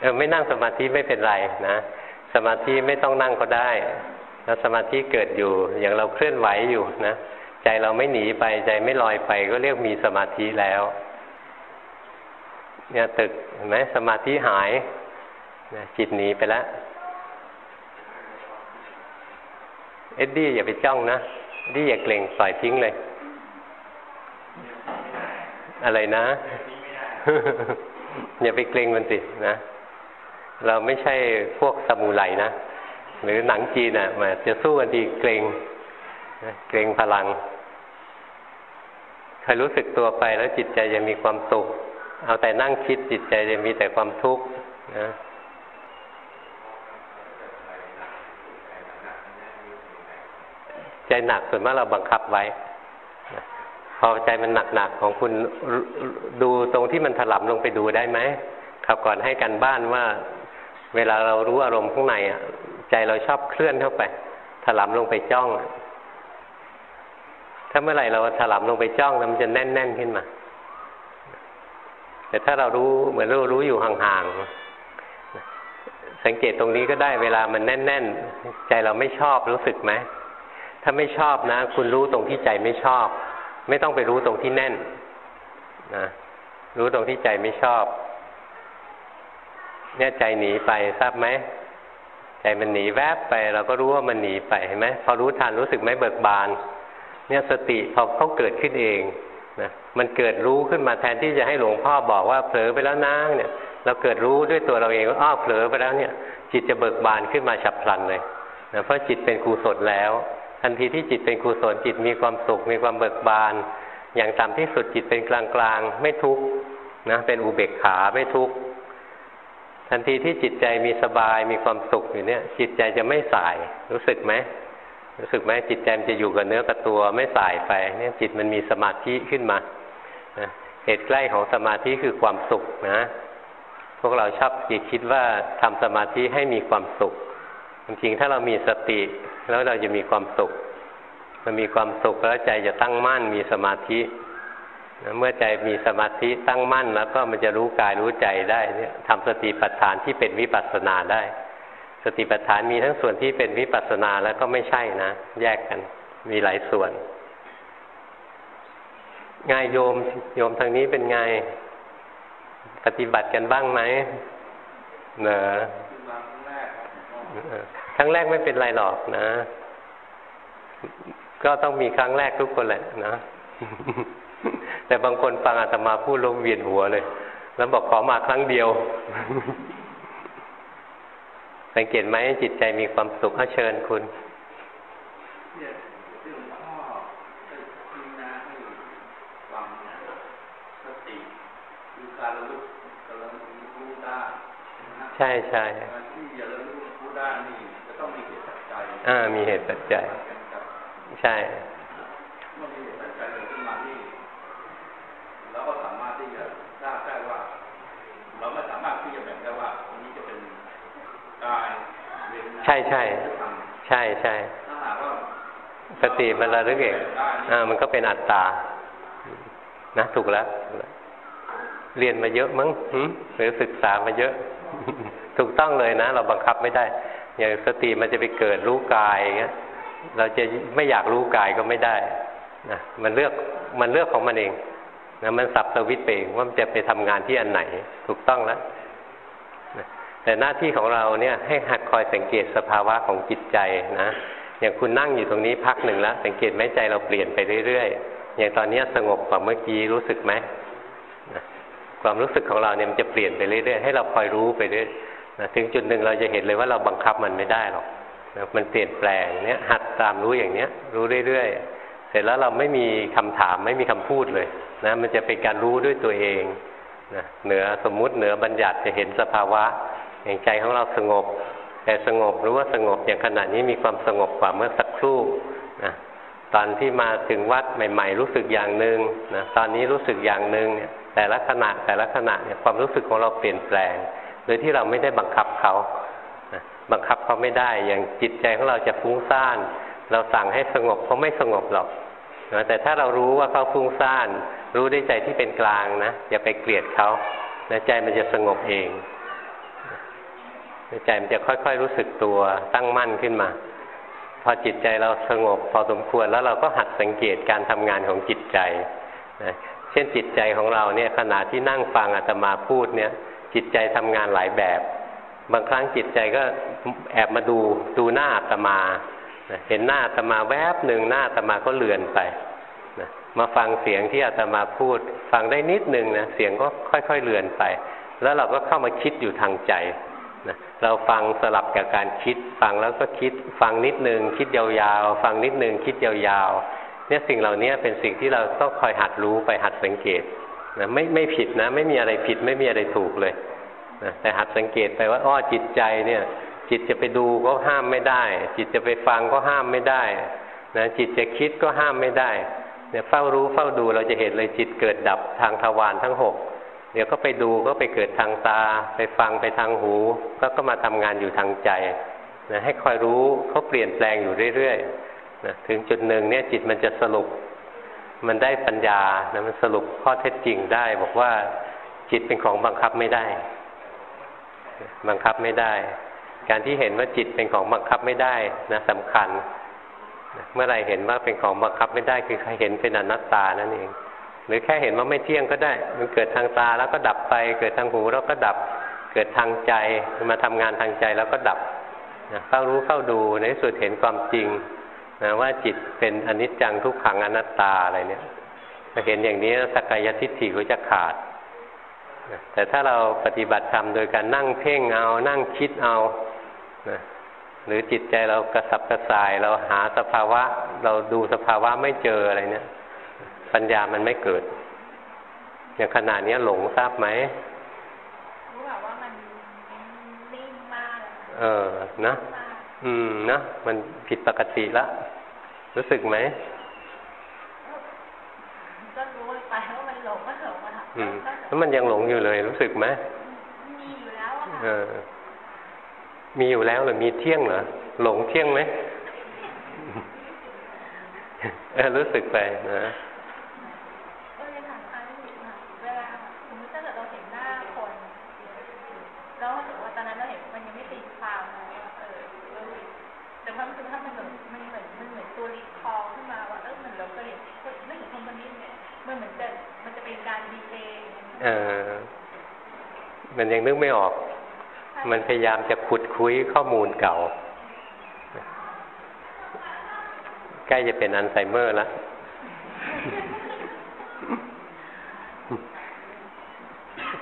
เออไม่นั่งสมาธิไม่เป็นไรนะสมาธิไม่ต้องนั่งก็ได้ ถ้าสมาธิเกิดอยู่อย่างเราเคลื่อนไหวอยู่นะใจเราไม่หนีไปใจไม่ลอยไปก็เรียกมีสมาธิแล้ว เนี่ยตึกเห็นไหมสมาธิหายนะจิตหนีไปแล้วเอ็ดดี้อย่าไปจ้องนะดี้อย่าเกรงปล่อยทิ้งเลย อะไรนะ อย่าไปเกรงมันสินะ เราไม่ใช่พวกซามูไรนะ หรือหนังจีนอะมาจะสู้กันดีเกรงเกรงพลังใครรู้สึกตัวไปแล้วจิตใจจะมีความสุข เอาแต่นั่งคิดจิตใจจะมีแต่ความทุกข์นะใจหนักส่วนมากเราบังคับไว้ พอใจมันหนักๆของคุณดูตรงที่มันถลำลงไปดูได้ไหมขับก่อนให้กันบ้านว่า เวลาเรารู้อารมณ์ข้างในอะ ใจเราชอบเคลื่อนเข้าไป ถลำลงไปจ้อง ถ้าเมื่อไหร่เราถลำลงไปจ้องมันจะแน่น ๆ ขึ้นมา แต่ถ้าเรารู้เหมือนเรารู้อยู่ห่างๆ สังเกตตรงนี้ก็ได้เวลามันแน่น ๆ ใจเราไม่ชอบรู้สึกไหม ถ้าไม่ชอบนะ คุณรู้ตรงที่ใจไม่ชอบ ไม่ต้องไปรู้ตรงที่แน่นนะรู้ตรงที่ใจไม่ชอบ เนี่ยใจหนีไปทราบไหม ใจมันหนีแวบไป เราก็รู้ว่ามันหนีไปเห็นไหมพอรู้ทันรู้สึกไหมเบิกบาน เนี่ยสติพอเขาเกิดขึ้นเองนะมันเกิดรู้ขึ้นมาแทนที่จะให้หลวงพ่อบอกว่าเผลอไปแล้วนะเนี่ย เราเกิดรู้ด้วยตัวเราเองว่าอ้อเผลอไปแล้วเนี่ย จิตจะเบิกบานขึ้นมาฉับพลันเลยนะเพราะจิตเป็นกุศลแล้ว ทันทีที่จิตเป็นกุศลจิตมีความสุขมีความเบิกบาน อย่างต่ำที่สุดจิตเป็นกลางกลางไม่ทุกข์นะเป็นอุเบกขาไม่ทุกข์ ทันทีที่จิตใจมีสบายมีความสุขอยู่เนี่ย จิตใจจะไม่สาย รู้สึกไหมรู้สึกไหมจิตใจมันจะอยู่กับเนื้อกับตัวไม่สายไป เนี่ย จิตมันมีสมาธิขึ้นมาเหตุใกล้ของสมาธิคือความสุขนะ พวกเราชอบคิดว่าทำสมาธิให้มีความสุขจริงๆถ้าเรามีสติแล้วเราจะมีความสุขมันมีความสุขแล้วใจจะตั้งมั่นมีสมาธิ เมื่อใจมีสมาธิตั้งมั่นแล้วก็มันจะรู้กายรู้ใจได้เนี่ยทำสติปัฏฐานที่เป็นวิปัสสนาได้ สติปัฏฐานมีทั้งส่วนที่เป็นวิปัสสนาแล้วก็ไม่ใช่นะ แยกกัน มีหลายส่วนง่ายโยมโยมทางนี้เป็นไง ปฏิบัติกันบ้างไหมเนอะครั้งแรกไม่เป็นไรหรอกนะ ก็ต้องมีครั้งแรกทุกคนแหละนะ แต่บางคนฟังอาตมาพูดลงเวียนหัวเลย แล้วบอกขอมาครั้งเดียว สังเกตไหมจิตใจมีความสุขเชิญคุณใช่ใช่อ่ามีเหตุปัจจัย ใช่เมื่อมีเหตุปัจจัยเกิดขึ้นมาที่เราก็สามารถที่จะทราบได้ว่า เราไม่สามารถที่จะแบ่งได้ว่าอันนี้จะเป็นกายเวทนาใช่ใช่ใช่ใช่สติมันระลึกเองอ่ามันก็เป็นอัตตา นะถูกแล้ว เรียนมาเยอะมั้งหรือศึกษามาเยอะ ถูกต้องเลยนะ เราบังคับไม่ได้ อย่างสติมันจะไปเกิดรู้กายเงี้ยเราจะไม่อยากรู้กายก็ไม่ได้นะมันเลือกมันเลือกของมันเองนะมันสับสวิตเองว่ามันจะไปทำงานที่อันไหน ถูกต้องแล้ว แต่หน้าที่ของเราเนี่ยให้หัดคอยสังเกตสภาวะของจิตใจนะ อย่างคุณนั่งอยู่ตรงนี้พักหนึ่งแล้ว สังเกตไหมใจเราเปลี่ยนไปเรื่อยๆ อย่างตอนนี้สงบกว่าเมื่อกี้รู้สึกไหมความรู้สึกของเราเนี่ยมันจะเปลี่ยนไปเรื่อยๆให้เราคอยรู้ไปเรื่อยนะถึงจุดหนึ่งเราจะเห็นเลยว่าเราบังคับมันไม่ได้หรอกนะมันเปลี่ยนแปลงเนี้ยหัดตามรู้อย่างเนี้ย รู้เรื่อยๆเสร็จแล้วเราไม่มีคำถามไม่มีคำพูดเลยนะมันจะเป็นการรู้ด้วยตัวเองนะเหนือสมมุติเหนือบัญญัติจะเห็นสภาวะ อย่างใจของเราสงบ แต่สงบรู้ว่าสงบอย่างขณะนี้มีความสงบกว่าเมื่อสักครู่นะตอนที่มาถึงวัดใหม่ ๆ รู้สึกอย่างหนึ่งนะตอนนี้รู้สึกอย่างหนึ่งเนี่ยแต่ละขณะแต่ละขณะเนี่ยความรู้สึกของเราเปลี่ยนแปลง โดยที่เราไม่ได้บังคับเขาบังคับเขาไม่ได้อย่างจิตใจของเราจะฟุ้งซ่าน เราสั่งให้สงบเขาไม่สงบหรอกแต่ถ้าเรารู้ว่าเขาฟุ้งซ่าน รู้ด้วยใจที่เป็นกลางนะอย่าไปเกลียดเขาใจมันจะสงบเอง ใจมันจะค่อยๆรู้สึกตัวตั้งมั่นขึ้นมา พอจิตใจเราสงบพอสมควรแล้วเราก็หัดสังเกตการทำงานของจิตใจนะเช่นจิตใจของเราเนี่ยขณะที่นั่งฟังอาตมาพูดเนี่ย จิตใจทำงานหลายแบบ บางครั้งจิตใจก็แอบมาดูดูหน้าอาตมาเห็นหน้าอาตมาแวบหนึ่งหน้าอาตมาก็เลือนไปมาฟังเสียงที่อาตมาพูด ฟังได้นิดหนึ่งนะเสียงก็ค่อยๆเลือนไป แล้วเราก็เข้ามาคิดอยู่ทางใจ นะเราฟังสลับกับการคิด ฟังแล้วก็คิด ฟังนิดหนึ่งคิดยาวๆ ฟังนิดหนึ่งคิดยาวๆ เนี่ยสิ่งเหล่านี้เป็นสิ่งที่เราต้องคอยหัดรู้ไปหัดสังเกตนะไม่ไม่ผิดนะ ไม่มีอะไรผิดไม่มีอะไรถูกเลยนะแต่หัดสังเกตไปว่าอ้อจิตใจเนี่ย จิตจะไปดูก็ห้ามไม่ได้ จิตจะไปฟังก็ห้ามไม่ได้นะจิตจะคิดก็ห้ามไม่ได้เนี่ยเฝ้ารู้เฝ้าดูเราจะเห็นเลยจิตเกิดดับทางทวารทั้งหก เดี๋ยวก็ไปดูก็ไปเกิดทางตา ไปฟังไปทางหูก็ก็มาทำงานอยู่ทางใจนะให้คอยรู้เขาเปลี่ยนแปลงอยู่เรื่อยๆนะถึงจุดหนึ่งเนี่ยจิตมันจะสรุป มันได้ปัญญานะมันสรุปข้อเท็จจริงได้ บอกว่าจิตเป็นของบังคับไม่ได้ บังคับไม่ได้ การที่เห็นว่าจิตเป็นของบังคับไม่ได้นะสำคัญ เมื่อไรเห็นว่าเป็นของบังคับไม่ได้คือเห็นเป็นอนัตตานั่นเอง หรือแค่เห็นว่าไม่เที่ยงก็ได้ มันเกิดทางตาแล้วก็ดับไป เกิดทางหูแล้วก็ดับ เกิดทางใจมาทำงานทางใจแล้วก็ดับนะเข้ารู้เข้าดูในสุดเห็นความจริงนะว่าจิตเป็นอนิจจังทุกขังอนัตตาอะไรเนี่ยพอเห็นอย่างนี้สักกายทิฏฐิก็จะขาดแต่ถ้าเราปฏิบัติธรรมโดยการนั่งเพ่งเอา นั่งคิดเอานะหรือจิตใจเรากระสับกระส่าย เราหาสภาวะ เราดูสภาวะไม่เจออะไรเนี่ย ปัญญามันไม่เกิด อย่างขนาดนี้หลงทราบไหมรู้แบบว่ามันนิ่งมากเออนะอืมนะมันผิดปกติละ รู้สึกไหมก็รู้ไปว่ามันหลงก็หลงอะค่ะแล้วมันยังหลงอยู่เลย รู้สึกไหมมีอยู่แล้วอะเออ มีอยู่แล้วหรือมีเที่ยงเหรอหลงเที่ยงไหมเออรู้สึกไปนะ เออมันยังนึกไม่ออก มันพยายามจะขุดคุยข้อมูลเก่า ใกล้จะเป็นอัลไซเมอร์แล้ว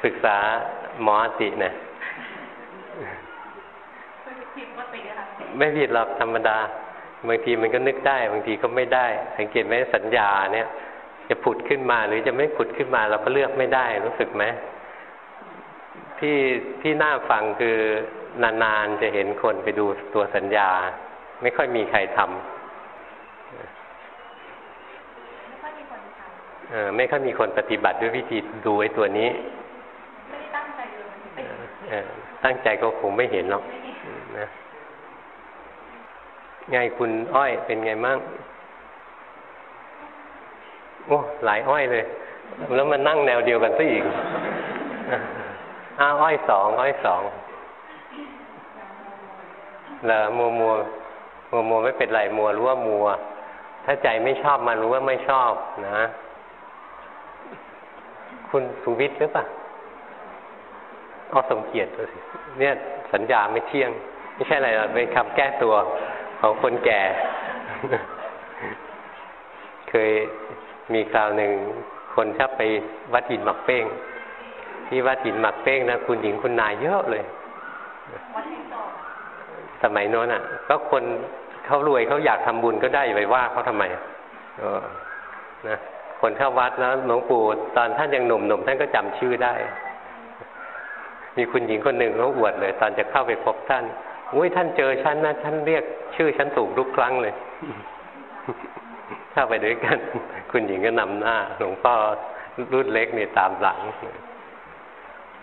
ปรึกษาหมอตินะไม่ผิดหรอกธรรมดา บางทีมันก็นึกได้ บางทีก็ไม่ได้ สังเกตไหมสัญญาเนี่ย จะผุดขึ้นมาหรือจะไม่ผุดขึ้นมาเราก็เลือกไม่ได้รู้สึกไหมที่ที่น่าฟังคือนานๆจะเห็นคนไปดูตัวสัญญา ไม่ค่อยมีใครทำเออไม่ค่อยมีคนปฏิบัติด้วยวิธีดูไอ้ตัวนี้ไม่ได้ตั้งใจเลยตั้งใจก็คงไม่เห็นหรอกนะไงคุณอ้อยเป็นไงมั่ง โอ้หลายอ้อยเลย แล้วมันนั่งแนวเดียวกันซะอีกอ้าอ้อยสองอ้อยสองแล้วมัวมัวมัวมัวไม่เป็นไรมัวรู้ว่ามัว ถ้าใจไม่ชอบมันรู้ว่าไม่ชอบนะ คุณสุวิทย์หรือเปล่าเอาสมเกียรติตัวสิเนี่ยสัญญาไม่เที่ยง ไม่ใช่อะไรหรอกเป็นคำแก้ตัวของคนแก่ เคย มีคราวหนึ่งคนชอบไปวัดหินหมักเป้ง ที่วัดหินหมักเป้งนะคุณหญิงคุณนายเยอะเลยสมัยโน้นอะ ก็คนเขารวยเขาอยากทำบุญก็ได้ไปว่าเขาทำไมอนะคนเข้าวัดแล้วหลวงปู่ตอนท่านยังหนุ่มๆท่านก็จำชื่อได้ มีคุณหญิงคนหนึ่งเขาอวดเลย ตอนจะเข้าไปพบท่านอุ้ยท่านเจอฉันนะท่านเรียกชื่อฉันถูกทุกครั้งเลย เข้าไปด้วยกัน คุณหญิงก็นำหน้า หลวงพ่อรุ่นเล็กเนี่ยตามหลัง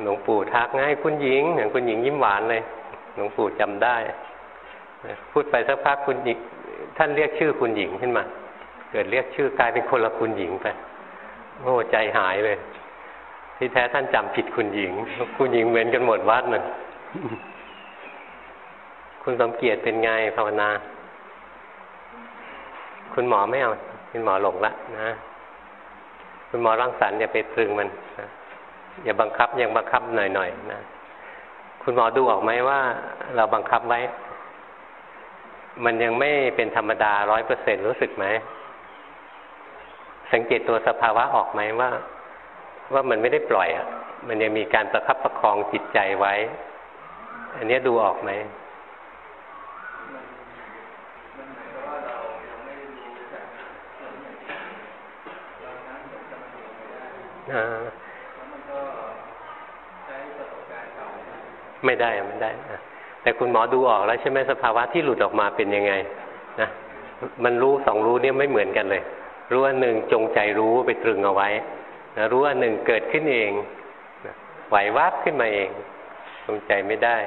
หลวงปู่ทักง่ายคุณหญิงอย่างคุณหญิงยิ้มหวานเลย หลวงปู่จำได้ พูดไปสักพักคุณหญิง ท่านเรียกชื่อคุณหญิงขึ้นมา เกิดเรียกชื่อกลายเป็นคนละคุณหญิงไปโอ้ใจหายเลย ที่แท้ท่านจำผิดคุณหญิง คุณหญิงเหมือนกันหมดวัดเลยคุณสมเกียรติเป็นไงภาวนา คุณหมอไม่เอาคุณหมอหลงละนะคุณหมอรังสรรค์อย่าไปตรึงมันนะอย่าบังคับยังบังคับหน่อยๆนะคุณหมอดูออกไหมว่า เราบังคับไว้ มันยังไม่เป็นธรรมดาร้อยเปอร์เซ็นรู้สึกไหมสังเกตตัวสภาวะออกไหมว่า ว่ามันไม่ได้ปล่อยอะ มันยังมีการประคับประคองจิตใจไว้ อันนี้ดูออกไหม ไม่ได้ไม่ได้แต่คุณหมอดูออกแล้วใช่ไหมสภาวะที่หลุดออกมาเป็นยังไงนะมันรู้สองรู้เนี่ยไม่เหมือนกันเลย รู้อันหนึ่งจงใจรู้ไปตรึงเอาไว้นะรู้อันหนึ่งเกิดขึ้นเองนะไหววับขึ้นมาเองจงใจไม่ได้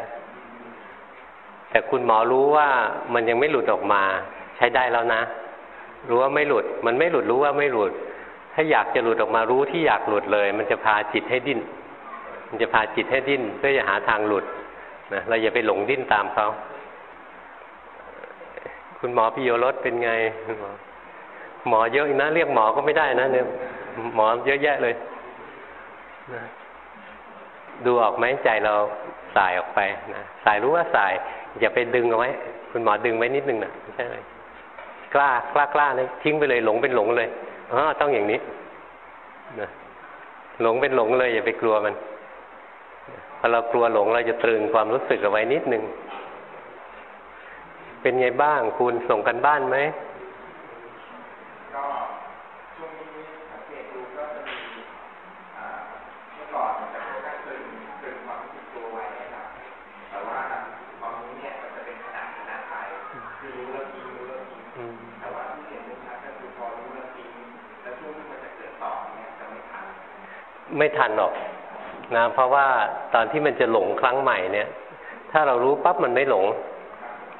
แต่คุณหมอรู้ว่ามันยังไม่หลุดออกมา ใช้ได้แล้วนะ รู้ว่าไม่หลุด มันไม่หลุดรู้ว่าไม่หลุด ถ้าอยากจะหลุดออกมารู้ที่อยากหลุดเลย มันจะพาจิตให้ดิ้น มันจะพาจิตให้ดิ้นเพื่อจะหาทางหลุดนะเราอย่าไปหลงดิ้นตามเขา คุณหมอพิโยรสเป็นไง หมอเยอะนะ เรียกหมอก็ไม่ได้นะเนี่ยหมอเยอะแยะเลยนะดูออกไหมใจเราสายออกไปนะสายรู้ว่าสาย อย่าไปดึงเอาไว้ คุณหมอดึงไว้นิดนึงนะใช่ไหมกล้ากล้ากล้าเลยทิ้งไปเลยหลงเป็นหลงเลย อ๋อต้องอย่างนี้นะหลงเป็นหลงเลยอย่าไปกลัวมันพอเรากลัวหลงเราจะตรึงความรู้สึกเอาไว้นิดนึง เป็นไงบ้างคุณส่งกันบ้านไหมก็ช่วงนี้สังเกตดูก็จะมีเมื่อก่อนจะค่อนข้างตึงตึงความรู้สึกตัวไว้นะครับแต่ว่าตอนนี้เนี่ยมันจะเป็นขนาดขนาดไทยคือรู้แล้วทิ้งรู้แล้วทิ้งแต่ว่าที่เห็นชัดก็คือพอรู้แล้วทิ้งแล้วช่วงที่มันจะเกิดต่อเนี่ยจะไม่ทัน ไม่ทันหรอกนะเพราะว่าตอนที่มันจะหลงครั้งใหม่เนี่ย ถ้าเรารู้ปั๊บมันไม่หลง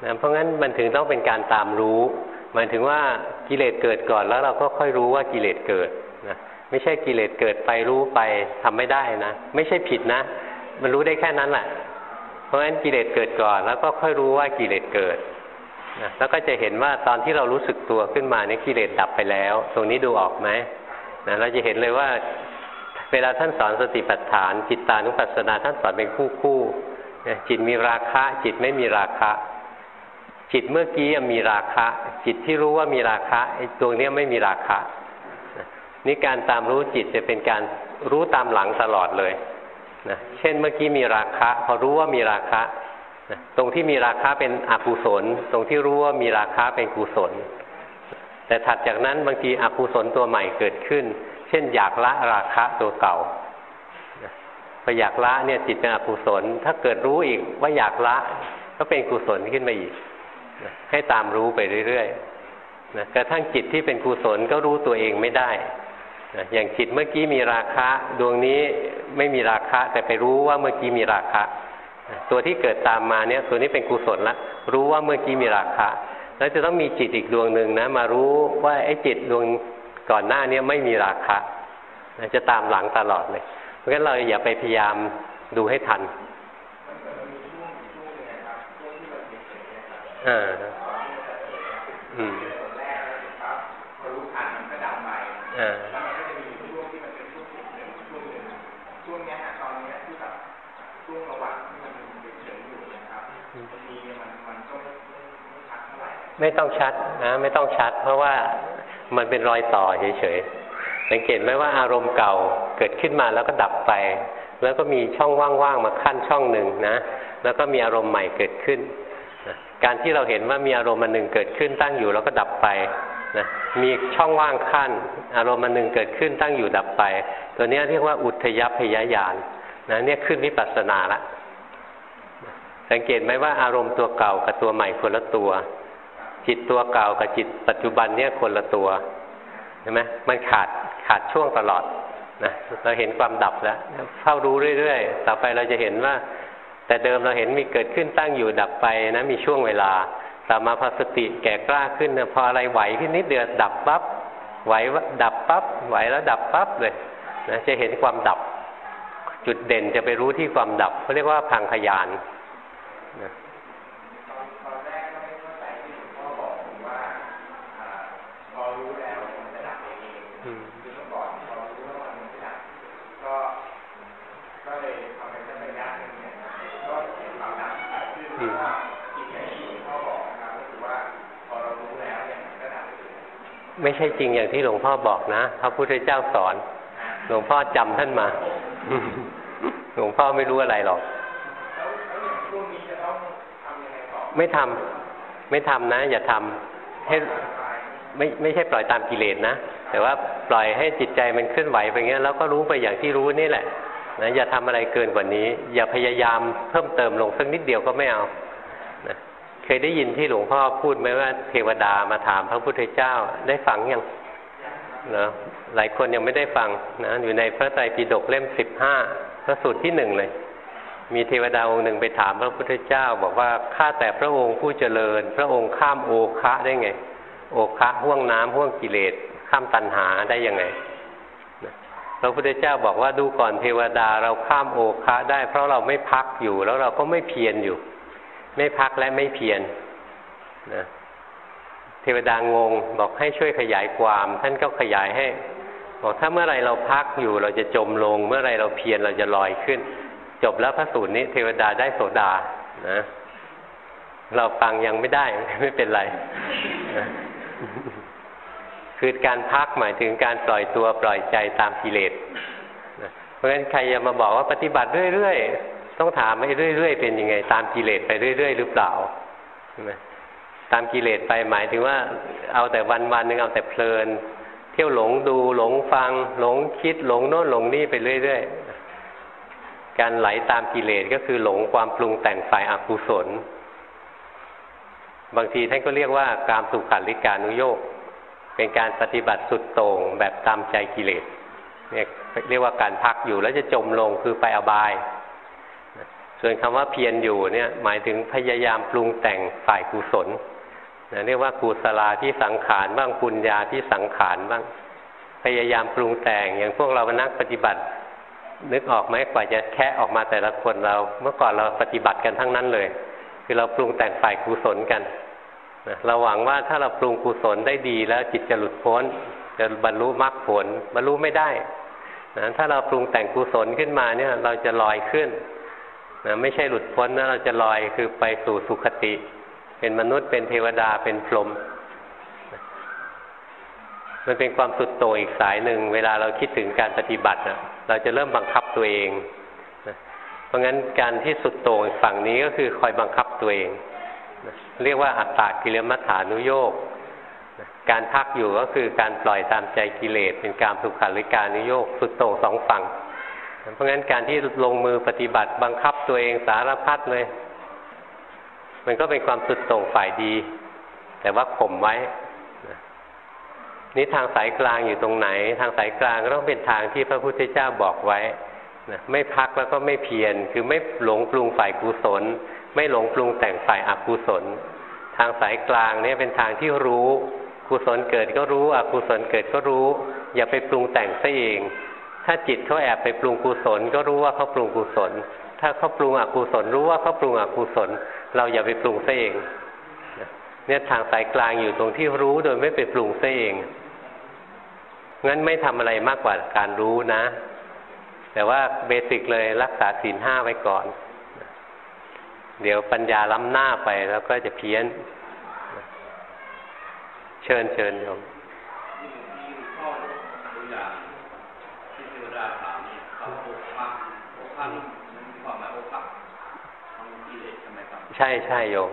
นะเพราะงั้นมันถึงต้องเป็นการตามรู้หมายถึงว่ากิเลสเกิดก่อนแล้วเราก็ค่อยรู้ว่ากิเลสเกิดนะไม่ใช่กิเลสเกิดไปรู้ไปทำไม่ได้นะ ไม่ใช่ผิดนะ มันรู้ได้แค่นั้นแหละเพราะงั้นกิเลสเกิดก่อนแล้วก็ค่อยรู้ว่ากิเลสเกิดนะแล้วก็จะเห็นว่าตอนที่เรารู้สึกตัวขึ้นมาเนี่ยกิเลสดับไปแล้ว ตรงนี้ดูออกไหมนะเราจะเห็นเลยว่า เวลาท่านสอนสติปัฏฐาน จิตตานุปัสสนาท่านสอนเป็นคู่คู่จิตมีราคะ จิตไม่มีราคะ จิตเมื่อกี้มีราคะ จิตที่รู้ว่ามีราคะไอ้ตัวนี้ไม่มีราคะนี่การตามรู้จิตจะเป็นการรู้ตามหลังตลอดเลยนะเช่นเมื่อกี้มีราคะ พอรู้ว่ามีราคะนะตรงที่มีราคะเป็นอกุศล ตรงที่รู้ว่ามีราคะเป็นกุศล แต่ถัดจากนั้นบางทีอกุศลตัวใหม่เกิดขึ้น เช่น อยากละราคะตัวเก่าพออยากละเนี่ยจิตเป็นอกุศล ถ้าเกิดรู้อีกว่าอยากละ ก็เป็นกุศลขึ้นมาอีก ให้ตามรู้ไปเรื่อยๆนะกระทั่งจิตที่เป็นกุศลก็รู้ตัวเองไม่ได้นะอย่างจิตเมื่อกี้มีราคะ ดวงนี้ไม่มีราคะ แต่ไปรู้ว่าเมื่อกี้มีราคะ ตัวที่เกิดตามมาเนี่ย ตัวนี้เป็นกุศลละรู้ว่าเมื่อกี้มีราคะ แล้วจะต้องมีจิตอีกดวงหนึ่งนะ มารู้ว่าไอ้จิตดวง ก่อนหน้านี้ไม่มีราคะจะตามหลังตลอดเลย เพราะฉะนั้นเราอย่าไปพยายามดูให้ทันอ่าอืมรู้ทันมันก็ดับไปอ่าแล้วมันก็จะมีช่วงที่มันเป็นช่วงหนึ่งช่วงหนึ่งช่วงนี้ฮะตอนนี้ที่แบบช่วงระหว่างที่มันเฉยอยู่นะครับบางทีมันมันก็ไม่ชัดเท่าไหร่ไม่ต้องชัดนะ ไม่ต้องชัด เพราะว่า มันเป็นรอยต่อเฉยๆสังเกตไหมว่าอารมณ์เก่าเกิดขึ้นมาแล้วก็ดับไป แล้วก็มีช่องว่างๆมาขั้นช่องหนึ่งนะ แล้วก็มีอารมณ์ใหม่เกิดขึ้นการที่เราเห็นว่ามีอารมณ์มันหนึ่งเกิดขึ้นตั้งอยู่แล้วก็ดับไปนะมีช่องว่างขั้น อารมณ์มันหนึ่งเกิดขึ้นตั้งอยู่ดับไป ตัวนี้เรียกว่าอุทยพยายานนะเนี่ยขึ้นวิปัสสนาละสังเกตไหมว่าอารมณ์ตัวเก่ากับตัวใหม่คนละตัว จิตตัวเก่ากับจิตปัจจุบันเนี่ยคนละตัวใช่ไหมมันขาดขาดช่วงตลอดนะเราเห็นความดับแล้วเฝ้ารู้เรื่อยๆ ต่อไปเราจะเห็นว่า แต่เดิมเราเห็นมีเกิดขึ้นตั้งอยู่ดับไปนะมีช่วงเวลาต่อมาพอสติแก่กล้าขึ้นนะพออะไรไหวขึ้นนิดเดียวดับปั๊บไหวดับปั๊บไหวแล้วดับปั๊บเลยนะจะเห็นความดับ จุดเด่นจะไปรู้ที่ความดับเขาเรียกว่าพังขยานนะ ไม่ใช่จริงอย่างที่หลวงพ่อบอกนะพระพุทธเจ้าสอน หลวงพ่อจำท่านมา หลวงพ่อไม่รู้อะไรหรอก ไม่ทำไม่ทำนะ อย่าทำให้ไม่ไม่ใช่ปล่อยตามกิเลสนะ แต่ว่าปล่อยให้จิตใจมันเคลื่อนไหวไปเงี้ยแล้วก็รู้ไปอย่างที่รู้นี่แหละนะอย่าทำอะไรเกินกว่านี้ อย่าพยายามเพิ่มเติมลงสักนิดเดียวก็ไม่เอา เคยได้ยินที่หลวงพ่อพูดไหมว่าเทวดามาถามพระพุทธเจ้าได้ฟังยังนะหลายคนยังไม่ได้ฟังนะอยู่ในพระไตรปิฎกเล่มสิบห้าพระสูตรที่หนึ่งเลย มีเทวดาองค์หนึ่งไปถามพระพุทธเจ้า บอกว่าข้าแต่พระองค์ผู้เจริญ พระองค์ข้ามโอคะได้ไง โอคะห่วงน้ำห่วงกิเลสข้ามตัณหาได้ยังไงพระพุทธเจ้าบอกว่าดูก่อนเทวดาเราข้ามโอคะได้ เพราะเราไม่พักอยู่แล้วเราก็ไม่เพียรอยู่ ไม่พักและไม่เพียรนะเทวดางงบอกให้ช่วยขยายความ ท่านก็ขยายให้ บอกถ้าเมื่อไรเราพักอยู่เราจะจมลง เมื่อไรเราเพียรเราจะลอยขึ้น จบแล้วพระสูตรนี้ เทวดาได้โสดานะเราฟังยังไม่ได้ไม่เป็นไร คือการพักหมายถึงการปล่อยตัวปล่อยใจตามกิเลสเพราะฉะนั้นใครจะมาบอกว่าปฏิบัติเรื่อยๆ ต้องถามให้เรื่อยๆเป็นยังไง ตามกิเลสไปเรื่อยๆหรือเปล่าใช่ไหมตามกิเลสไปหมายถึงว่า เอาแต่วันวันหนึ่งเอาแต่เพลิน เที่ยวหลงดูหลงฟัง หลงคิดหลงโน้นหลงนี่ไปเรื่อยๆ การไหลตามกิเลสก็คือหลงความปรุงแต่งฝ่ายอกุศล บางทีท่านก็เรียกว่าการสุขันลิกานุโยกเป็นการปฏิบัติสุดโต่งแบบตามใจกิเลสเนี่ยเรียกว่าการพักอยู่แล้วจะจมลงคือไปอบาย ส่วนคำว่าเพียรอยู่เนี่ยหมายถึงพยายามปรุงแต่งฝ่ายกุศลเรียกว่ากุศลาที่สังขารบ้างปุญญาที่สังขารบ้าง พยายามปรุงแต่งอย่างพวกเรานักปฏิบัติ นึกออกไหมกว่าจะแค่ออกมาแต่ละคนเรา เมื่อก่อนเราปฏิบัติกันทั้งนั้นเลย คือเราปรุงแต่งฝ่ายกุศลกันเราหวังว่าถ้าเราปรุงกุศลได้ดีแล้วจิตจะหลุดพ้น จะบรรลุมรรคผลบรรลุไม่ได้นะถ้าเราปรุงแต่งกุศลขึ้นมาเนี่ย เราจะลอยขึ้น นะไม่ใช่หลุดพ้นนะเราจะลอยคือไปสู่สุคติ เป็นมนุษย์เป็นเทวดาเป็นพรหมมันเป็นความสุดโต่งอีกสายหนึ่ง เวลาเราคิดถึงการปฏิบัตินะเราจะเริ่มบังคับตัวเองเพราะงั้นการที่สุดโต่งฝั่งนี้ก็คือคอยบังคับตัวเองเรียกว่าอัตตากิเลมัฏฐานุโยกการพักอยู่ก็คือการปล่อยตามใจกิเลสเป็นการสุขาริการนุโยกสุดโต่งสองฝั่ง เพราะงั้นการที่ลงมือปฏิบัติบังคับตัวเองสารพัดเลย มันก็เป็นความสุดโต่งฝ่ายดี แต่ว่าข่มไว้นี่ทางสายกลางอยู่ตรงไหน ทางสายกลางก็ต้องเป็นทางที่พระพุทธเจ้าบอกไว้นะไม่พักแล้วก็ไม่เพียรคือไม่หลงปรุงฝ่ายกุศล ไม่หลงปรุงแต่งฝ่ายอกุศล ทางสายกลางเนี่ยเป็นทางที่รู้กุศลเกิดก็รู้อกุศลเกิดก็รู้ อย่าไปปรุงแต่งซะเอง ถ้าจิตเขาแอบไปปรุงกุศล ก็รู้ว่าเขาปรุงกุศล ถ้าเขาปรุงอกุศล รู้ว่าเขาปรุงอกุศล เราอย่าไปปรุงซะเองเนี่ยทางสายกลางอยู่ตรงที่รู้โดยไม่ไปปรุงซะเองงั้นไม่ทำอะไรมากกว่าการรู้นะ แต่ว่าเบสิกเลยรักษาศีลห้าไว้ก่อน เดี๋ยวปัญญาล้ำหน้าไปแล้วก็จะเพี้ยน เชิญเชิญโยม ใช่ใช่โยม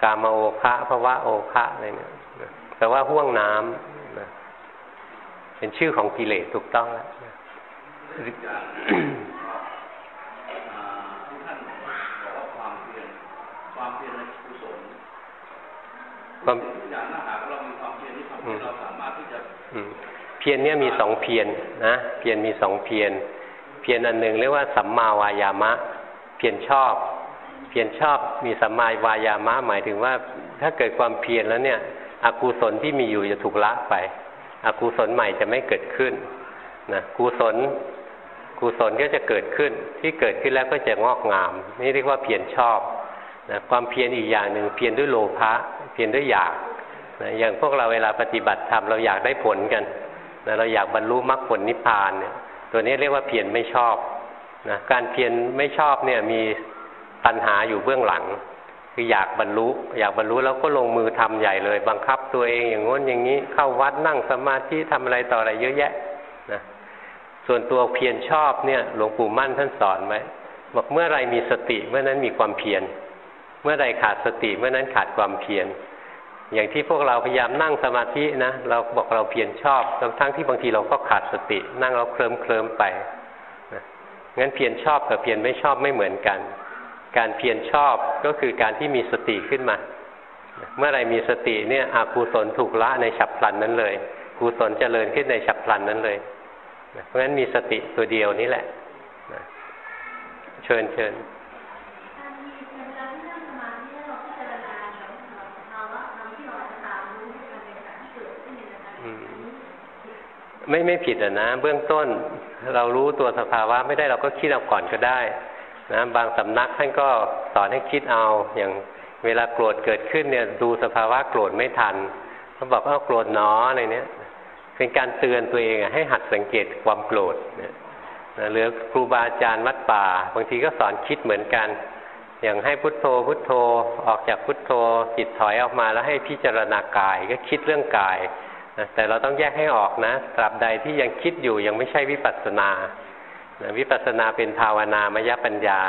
กามาโอคะภาวะโอคะอะไรเนี่ยแปลว่าห่วงน้ำนะเป็นชื่อของกิเลสถูกต้องแล้วความอย่างถ้าหากเรามีความเพียรที่ทำให้เราสามารถที่จะเพียรเนี่ยมีสองเพียรนะ เพียรมีสองเพียร เพียรอันหนึ่งเรียกว่าสัมมาวายามะ เพียรชอบ เพียรชอบมีสัมมาวายามะหมายถึงว่า ถ้าเกิดความเพียรแล้วเนี่ย อกุศลที่มีอยู่จะถูกละไป อกุศลใหม่จะไม่เกิดขึ้นนะกุศลกุศลก็จะเกิดขึ้นที่เกิดขึ้นแล้วก็จะงอกงาม นี่เรียกว่าเพียรชอบนะความเพียรอีกอย่างหนึ่งเพียรด้วยโลภะเพียรด้วยอยากนะอย่างพวกเราเวลาปฏิบัติธรรมเราอยากได้ผลกันนะเราอยากบรรลุมรรคผลนิพพานเนี่ย ตัวนี้เรียกว่าเพียรไม่ชอบนะการเพียรไม่ชอบเนี่ยมีปัญหาอยู่เบื้องหลัง คืออยากบรรลุ อยากบรรลุแล้วก็ลงมือทำใหญ่เลย บังคับตัวเองอย่างง้นอย่างนี้เข้าวัดนั่งสมาธิทำอะไรต่ออะไรเยอะแยะนะส่วนตัวเพียรชอบเนี่ยหลวงปู่มั่นท่านสอนไว้บอกเมื่อไรมีสติเมื่อนั้นมีความเพียรเมื่อใดขาดสติเมื่อนั้นขาดความเพียร อย่างที่พวกเราพยายามนั่งสมาธินะ เราบอกเราเพียรชอบทั้งที่บางทีเราก็ขาดสติ นั่งเราเคลิ้มเคลิมไปนะงั้นเพียรชอบกับเพียรไม่ชอบไม่เหมือนกัน การเพียรชอบก็คือการที่มีสติขึ้นมา เมื่อไรมีสติเนี่ยอาภูสนถูกละในฉับพลันนั้นเลยกุศลเจริญขึ้นในฉับพลันนั้นเลย เพราะฉะนั้นมีสติตัวเดียวนี้แหละเชิญเชิญ ไม่ไม่ผิดอะนะ เบื้องต้นเรารู้ตัวสภาวะไม่ได้เราก็คิดเอาก่อนก็ได้นะบางสำนักท่านก็สอนให้คิดเอาอย่างเวลาโกรธเกิดขึ้นเนี่ย ดูสภาวะโกรธไม่ทันเขาบอกว่าโกรธหนออะไรเนี้ยเป็นการเตือนตัวเองให้หัดสังเกตความโกรธเนี่ยหรือครูบาอาจารย์วัดป่า บางทีก็สอนคิดเหมือนกัน อย่างให้พุทโธ พุทโธออกจากพุทโธจิตถอยออกมาแล้วให้พิจารณากายก็คิดเรื่องกาย นะแต่เราต้องแยกให้ออกนะ ตราบใดที่ยังคิดอยู่ยังไม่ใช่วิปัสสนานะวิปัสสนาเป็นภาวนามยปัญญา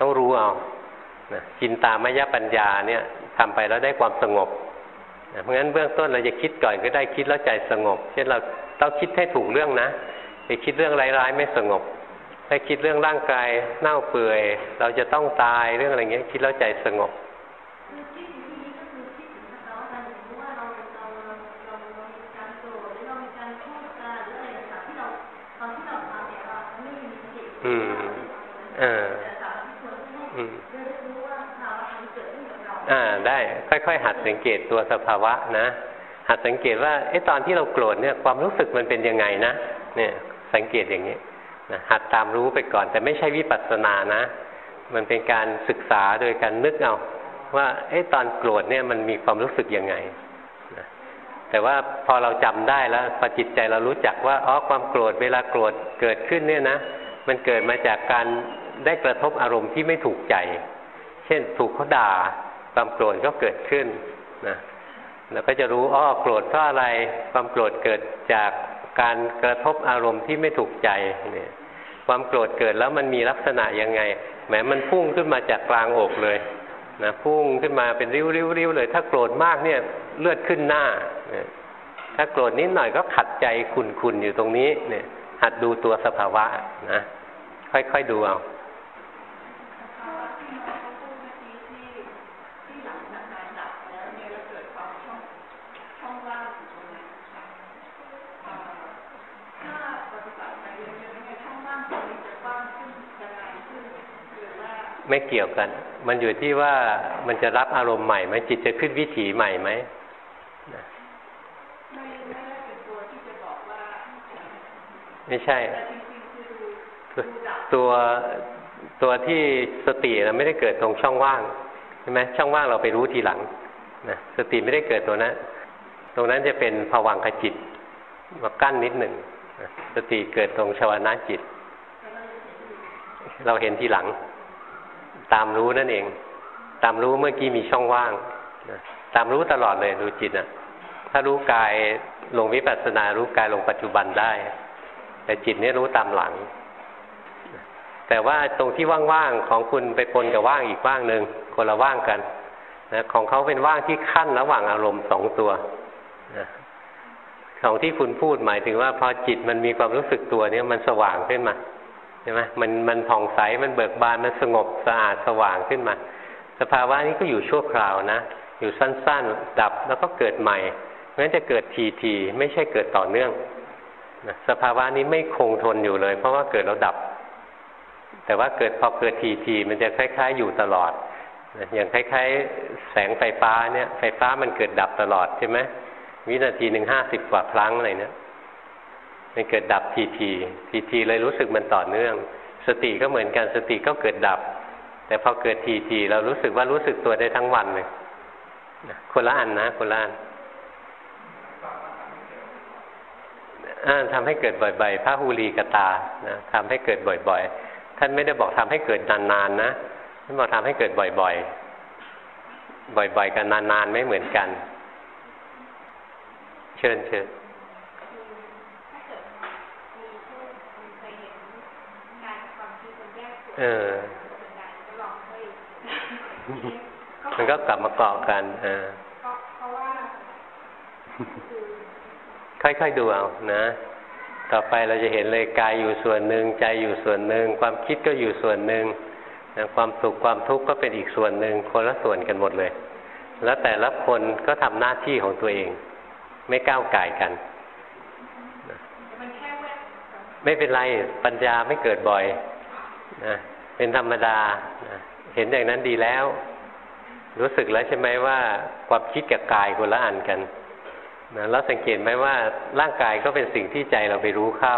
ต้องรู้เอานะจินตามยปัญญาเนี่ยทำไปแล้วได้ความสงบนะเพราะงั้นเบื้องต้นเราจะคิดก่อนก็ได้คิดแล้วใจสงบ เช่นเราต้องคิดให้ถูกเรื่องนะไปคิดเรื่องร้ายๆไม่สงบถ้าคิดเรื่องร่างกายเน่าเปื่อย เราจะต้องตายเรื่องอะไรเงี้ย คิดแล้วใจสงบ อืมเอออืมอ่าได้ ค่อยๆ หัดสังเกตตัวสภาวะนะหัดสังเกตว่าไอ้ตอนที่เราโกรธเนี่ยความรู้สึกมันเป็นยังไงนะเนี่ย สังเกตอย่างนี้นะหัดตามรู้ไปก่อน แต่ไม่ใช่วิปัสสนานะ มันเป็นการศึกษาโดยการนึกเอา ว่าไอ้ตอนโกรธเนี่ยมันมีความรู้สึกยังไงนะแต่ว่าพอเราจำได้แล้วพอจิตใจเรารู้จักว่าอ๋อความโกรธเวลาโกรธเกิดขึ้นเนี่ยนะ มันเกิดมาจากการได้กระทบอารมณ์ที่ไม่ถูกใจ เช่นถูกเขาด่าความโกรธก็เกิดขึ้นนะเราก็จะรู้อ้อโกรธเพราะอะไรความโกรธเกิดจากการกระทบอารมณ์ที่ไม่ถูกใจเนี่ยความโกรธเกิดแล้วมันมีลักษณะยังไงแม้มันพุ่งขึ้นมาจากกลางอกเลยนะพุ่งขึ้นมาเป็นริ้วริ้วริ้วเลย ถ้าโกรธมากเนี่ยเลือดขึ้นหน้า ถ้าโกรธนิดหน่อยก็ขัดใจขุนขุนอยู่ตรงนี้เนี่ย หัดดูตัวสภาวะนะค่อยๆดูเอาไม่เกี่ยวกัน มันอยู่ที่ว่ามันจะรับอารมณ์ใหม่ไหมจิตจะขึ้นวิถีใหม่ไหม ไม่ใช่ ตัวตัวที่สติเราไม่ได้เกิดตรงช่องว่างใช่ไหมช่องว่างเราไปรู้ทีหลังนะสติไม่ได้เกิดตัวนั้นตรงนั้นจะเป็นผวังขจิตมากั้นนิดหนึ่งสติเกิดตรงชวนาจิต เราเห็นทีหลัง ตามรู้นั่นเอง ตามรู้เมื่อกี้มีช่องว่างตามรู้ตลอดเลยดูจิตนะถ้ารู้กายลงวิปัสสนารู้กายลงปัจจุบันได้ แต่จิตนี่รู้ตามหลัง แต่ว่าตรงที่ว่างๆของคุณไปปนกับว่างอีกว่างหนึ่งคนละว่างกันนะของเขาเป็นว่างที่ขั้นระหว่างอารมณ์สองตัวนะของที่คุณพูดหมายถึงว่าพอจิตมันมีความรู้สึกตัวเนี่ยมันสว่างขึ้นมาใช่ไหมมันมันผ่องใสมันเบิกบานมันสงบสะอาดสว่างขึ้นมา สภาวะนี้ก็อยู่ชั่วคราวนะ อยู่สั้นๆ ดับแล้วก็เกิดใหม่เพราะฉะนั้นจะเกิดทีๆไม่ใช่เกิดต่อเนื่อง สภาวะนี้ไม่คงทนอยู่เลย เพราะว่าเกิดแล้วดับ แต่ว่าเกิดพอเกิดทีทีมันจะคล้าย ๆ อยู่ตลอดอย่างคล้ายๆแสงไฟฟ้าเนี่ยไฟฟ้ามันเกิดดับตลอดใช่ไหมวินาทีหนึ่งห้าสิบกว่าครั้งอะไรเนี่ยมันเกิดดับทีทีทีทีเลยรู้สึกมันต่อเนื่อง สติก็เหมือนกันสติก็เกิดดับ แต่พอเกิดทีทีเรารู้สึกว่ารู้สึกตัวได้ทั้งวันเลยคนละอันนะคนละอัน ทำให้เกิดบ่อยๆพระหูลีกตานะทำให้เกิดบ่อยๆ ท่านไม่ได้บอกทำให้เกิดนานๆนะท่านบอกทำให้เกิดบ่อยๆ บ่อยๆ กันนานๆ ไม่เหมือนกัน เชิญเชิญเออ มันก็กลับมาเกาะกัน เออค่อ ค่อยๆดูเอานะ ต่อไปเราจะเห็นเลยกายอยู่ส่วนหนึ่งใจอยู่ส่วนหนึ่งความคิดก็อยู่ส่วนหนึ่งความสุขความทุกข์ก็เป็นอีกส่วนหนึ่งคนละส่วนกันหมดเลย แล้วแต่ละคนก็ทำหน้าที่ของตัวเอง ไม่ก้าวไก่กัน ไม่เป็นไรปัญญาไม่เกิดบ่อยนะเป็นธรรมดานะเห็นอย่างนั้นดีแล้ว รู้สึกแล้วใช่ไหมว่าความคิดกับกายคนละอันกัน นะแล้วสังเกตไหมว่าร่างกายก็เป็นสิ่งที่ใจเราไปรู้เข้า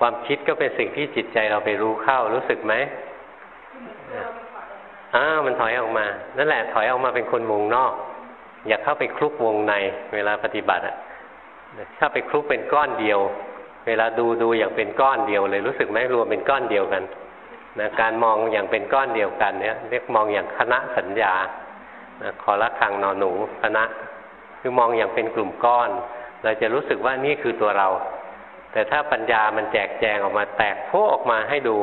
ความคิดก็เป็นสิ่งที่จิตใจเราไปรู้เข้า รู้สึกไหมอ้ามันถอยออกมา นั่นแหละถอยออกมาเป็นคนวงนอก อย่าเข้าไปคลุกวงใน เวลาปฏิบัติอะถ้าไปคลุกเป็นก้อนเดียว เวลาดูดูอย่างเป็นก้อนเดียวเลยรู้สึกไหมรวมเป็นก้อนเดียวกันนะการมองอย่างเป็นก้อนเดียวกันเนี่ยเรียกมองอย่างคณะสัญญานะขอละคังนอนหนูคณะ คือมองอย่างเป็นกลุ่มก้อน เราจะรู้สึกว่านี่คือตัวเรา แต่ถ้าปัญญามันแจกแจงออกมาแตกโพออกมาให้ดู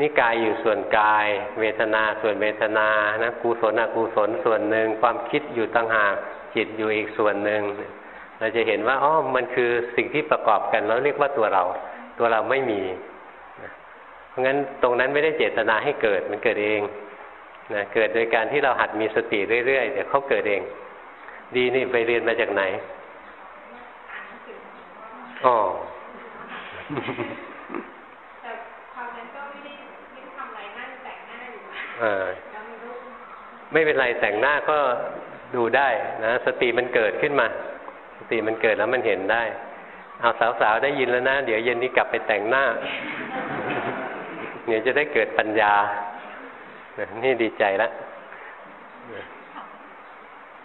นี่กายอยู่ส่วนกาย เวทนาส่วนเวทนานะกุศลอกุศลส่วนหนึ่ง ความคิดอยู่ต่างหากจิตอยู่อีกส่วนหนึ่งเราจะเห็นว่าอ๋อมันคือสิ่งที่ประกอบกันแล้วเรียกว่าตัวเรา ตัวเราไม่มี เพราะงั้นตรงนั้นไม่ได้เจตนาให้เกิดมันเกิดเองนะเกิดโดยการที่เราหัดมีสติเรื่อยๆเดี๋ยวเขาเกิดเอง ดีนี่ไปเรียนมาจากไหนอ๋อไม่เป็นไรแต่งหน้าก็ดูได้นะสติมันเกิดขึ้นมา สติมันเกิดแล้วมันเห็นได้ เอาสาวๆได้ยินแล้วนะ เดี๋ยวเย็นนี้กลับไปแต่งหน้าเนี่ยจะได้เกิดปัญญานี่ดีใจแล้ว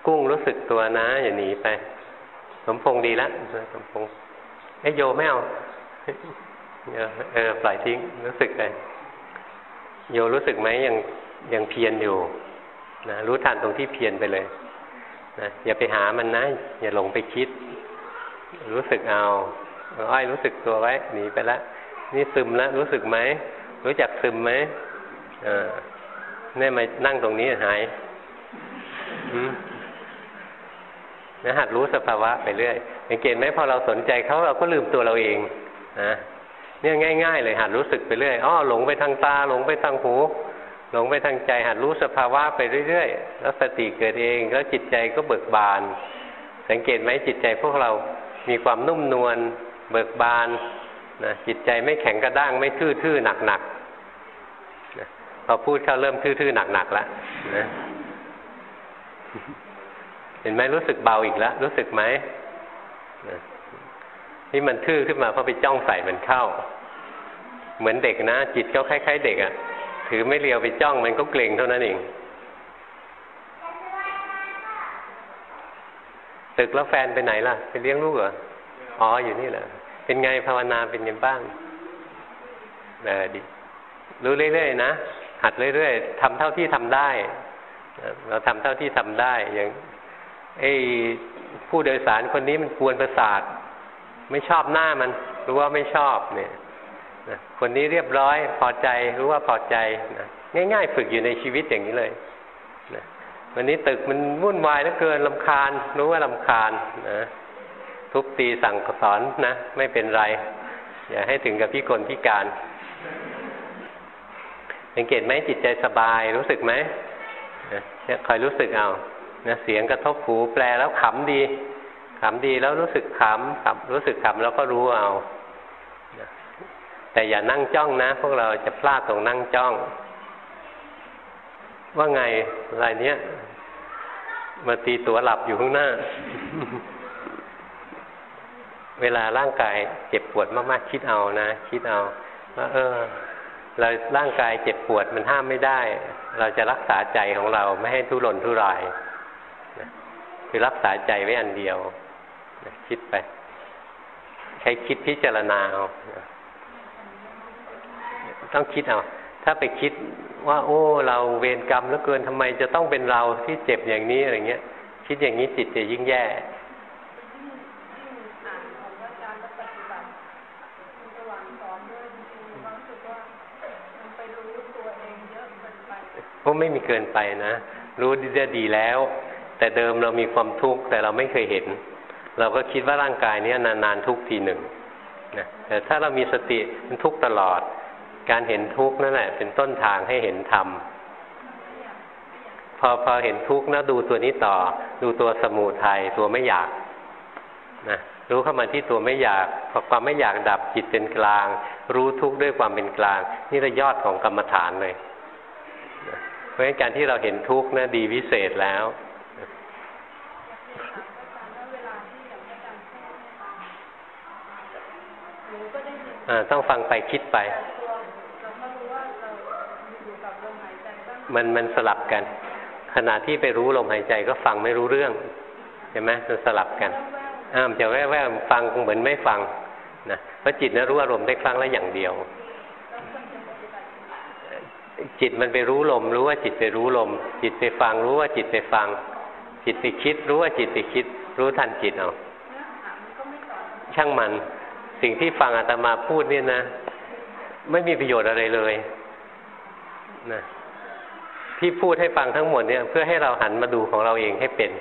กุ้งรู้สึกตัวนะอย่าหนีไป สมพงษ์ดีแล้วสมพงษ์ไอโยไม่เอาเออปล่อยทิ้งรู้สึกไปโยรู้สึกไหมยังยังเพียรอยู่นะรู้ทันตรงที่เพียรไปเลยนะอย่าไปหามันนะ อย่าหลงไปคิด รู้สึกเอาอ้อยรู้สึกตัวไว้หนีไปแล้วนี่ซึมแล้วรู้สึกไหมรู้จักซึมไหมอ่าเนี่ยมานั่งตรงนี้หายหืม นะหัดรู้สภาวะไปเรื่อยสังเกตไหมพอเราสนใจเขาเราก็ลืมตัวเราเองนะเนี่ยง่าย ๆ เลยหัดรู้สึกไปเรื่อยอ้อหลงไปทางตาหลงไปทางหู หลงไปทางใจ หัดรู้สภาวะไปเรื่อยๆแล้วสติเกิดเองแล้วจิตใจก็เบิกบาน สังเกตไหมจิตใจพวกเรามีความนุ่มนวลเบิกบานนะจิตใจไม่แข็งกระด้างไม่ทื่อๆหนักๆนะพอพูดเข้าเริ่มทื่อๆหนักๆแล้วนะ เห็นไหมรู้สึกเบาอีกแล้ว รู้สึกไหมที่มันทื่อขึ้นมาเพราะไปจ้องใส่มันเข้า เหมือนเด็กนะ จิตเขาคล้ายๆเด็กอะ่ะ ถือไม่เลียวไปจ้องมันก็เกรงเท่านั้นเองตึกแล้วแฟนไปไหนล่ะ ไปเลี้ยงลูกเหรอ อ๋ออยู่นี่แหละเป็นไงภาวนาเป็นยังบ้างเออดี รู้เรื่อยๆนะหัดเรื่อยๆทำเท่าที่ทำได้ เราทำเท่าที่ทำได้อย่าง ไอ้ผู้โดยสารคนนี้มันกวนประสาท ไม่ชอบหน้ามัน รู้ว่าไม่ชอบเนี่ยนะคนนี้เรียบร้อยพอใจรู้ว่าพอใจนะง่ายๆ ฝึกอยู่ในชีวิตอย่างนี้เลยนะวันนี้ตึกมันวุ่นวายเหลือเกินลำคาญ รู้ว่าลำคาญนะทุบตีสั่งสอนนะไม่เป็นไร อย่าให้ถึงกับพิกลพิการสังเกตไหมจิตใจสบายรู้สึกไหมเนี่ยคอยรู้สึกเอา นะเสียงกระทบหูแปลแล้วขำดีขำดีแล้วรู้สึกขำขำรู้สึกขำแล้วก็รู้เอาแต่อย่านั่งจ้องนะ พวกเราจะพลาดตรงนั่งจ้อง ว่าไงอะไรเนี้ยมาตีตัวหลับอยู่ข้างหน้า เวลาร่างกายเจ็บปวดมากๆคิดเอานะคิดเอาว่าเออ เราร่างกายเจ็บปวดมันห้ามไม่ได้ เราจะรักษาใจของเราไม่ให้ทุรนทุราย คือรักษาใจไว้อันเดียวคิดไป ใช้คิดพิจารณาเอาต้องคิดเอาถ้าไปคิดว่า โอ้ เราเวรกรรมแล้วเกินทำไมจะต้องเป็นเราที่เจ็บอย่างนี้อะไรเงี้ย คิดอย่างนี้จิตจะยิ่งแย่เพราะไม่มีเกินไปนะ รู้ดีดีแล้ว แต่เดิมเรามีความทุกข์แต่เราไม่เคยเห็น เราก็คิดว่าร่างกายนี้นานๆทุกทีหนึ่งนะแต่ถ้าเรามีสติมันทุกตลอด การเห็นทุกข์นั่นแหละ เป็นต้นทางให้เห็นธรรมพอพอเห็นทุกข์นะดูตัวนี้ต่อ ดูตัวสมูทัยตัวไม่อยากนะรู้เข้ามาที่ตัวไม่อยากพอความไม่อยากดับจิตเป็นกลาง รู้ทุกข์ด้วยความเป็นกลาง นี่ระยอดของกรรมฐานเลย เพราะฉะนั้นการที่เราเห็นทุกข์นะดีวิเศษแล้ว ต้องฟังไปคิดไป มันมันสลับกัน ขณะที่ไปรู้ลมหายใจก็ฟังไม่รู้เรื่องเห็นไหมมันสลับกันอ้ามจะแว่วๆฟังเหมือนไม่ฟังนะเพราะจิตนะรู้อารมณ์ได้ครั้งละอย่างเดียว จิตมันไปรู้ลม รู้ว่าจิตไปรู้ลม จิตไปฟัง รู้ว่าจิตไปฟัง จิตไปคิด รู้ว่าจิตไปคิด รู้ทันจิตเอาช่างมัน สิ่งที่ฟังอาตมาพูดเนี่ยนะ ไม่มีประโยชน์อะไรเลยนะที่พูดให้ฟังทั้งหมดเนี่ย เพื่อให้เราหันมาดูของเราเองให้เป็น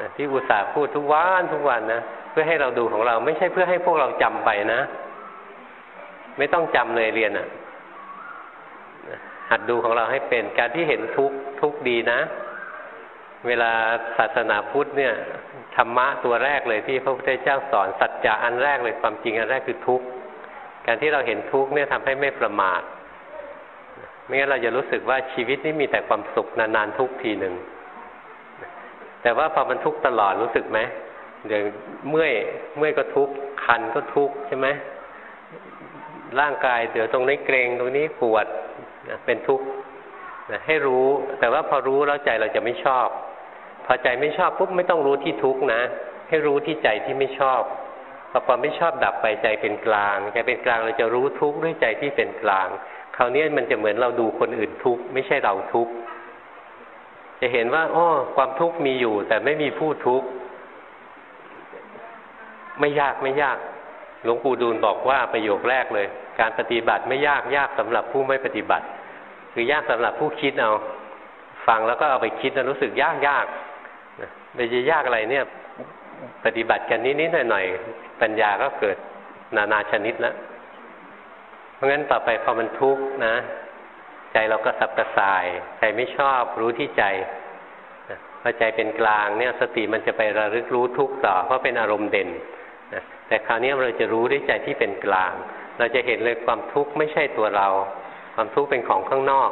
นะที่อุตส่าห์พูดทุกวันทุกวันนะเพื่อให้เราดูของเราไม่ใช่เพื่อให้พวกเราจำไปนะ ไม่ต้องจำเลยเรียนอะ่ะหัดดูของเราให้เป็นการที่เห็นทุกทุกดีนะ เวลาศาสนาพุทธเนี่ย ธรรมะตัวแรกเลยที่พระพุทธเจ้าสอนสัจจะอันแรกเลยความจริงอันแรกคือทุกข์การที่เราเห็นทุกข์เนี่ยทำให้ไม่ประมาทไม่งั้นเราจะรู้สึกว่าชีวิตนี้มีแต่ความสุขนานๆทุกทีหนึ่งแต่ว่าพอมันทุกข์ตลอดรู้สึกไหมอย่างเมื่อยเมื่อยก็ทุกข์คันก็ทุกข์ใช่ไหมร่างกายเดี๋ยวตรงนี้เกรงตรงนี้ปวดเป็นทุกข์ให้รู้แต่ว่าพอรู้แล้วใจเราจะไม่ชอบ พอใจไม่ชอบปุ๊บไม่ต้องรู้ที่ทุกข์นะ ให้รู้ที่ใจที่ไม่ชอบพอความไม่ชอบดับไปใจเป็นกลางใจเป็นกลางเราจะรู้ทุกข์ด้วยใจที่เป็นกลาง คราวนี้มันจะเหมือนเราดูคนอื่นทุกข์ไม่ใช่เราทุกข์จะเห็นว่าอ้อความทุกข์มีอยู่ แต่ไม่มีผู้ทุกข์ไม่ยากไม่ยากหลวงปู่ดูลบอกว่าประโยคแรกเลย การปฏิบัติไม่ยากยากสำหรับผู้ไม่ปฏิบัติ คือยากสำหรับผู้คิดเอา ฟังแล้วก็เอาไปคิดแล้วรู้สึกยากยาก ไม่จะยากอะไรเนี่ย ปฏิบัติกันนิดๆหน่อยๆปัญญาก็เกิดนานาชนิดแล้วเพราะงั้นต่อไปพอมันทุกข์นะ ใจเราก็สับกระส่าย ใจไม่ชอบรู้ที่ใจพอใจเป็นกลางเนี่ย สติมันจะไประลึกรู้ทุกข์ต่อเพราะเป็นอารมณ์เด่นแต่คราวนี้เราจะรู้ด้วยใจที่เป็นกลาง เราจะเห็นเลยความทุกข์ไม่ใช่ตัวเรา ความทุกข์เป็นของข้างนอก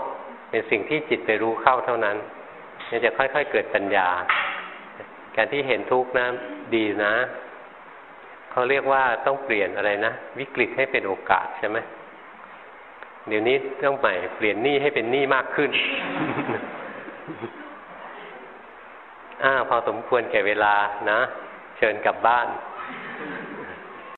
เป็นสิ่งที่จิตไปรู้เข้าเท่านั้นนี่จะค่อย ๆ เกิดปัญญา การที่เห็นทุกข์นะดีนะเขาเรียกว่าต้องเปลี่ยนอะไรนะ วิกฤตให้เป็นโอกาสใช่ไหมเดี๋ยวนี้ต้องใหม่เปลี่ยนหนี้ให้เป็นหนี้มากขึ้นอ่าพอสมควรแก่เวลานะ เชิญกลับบ้าน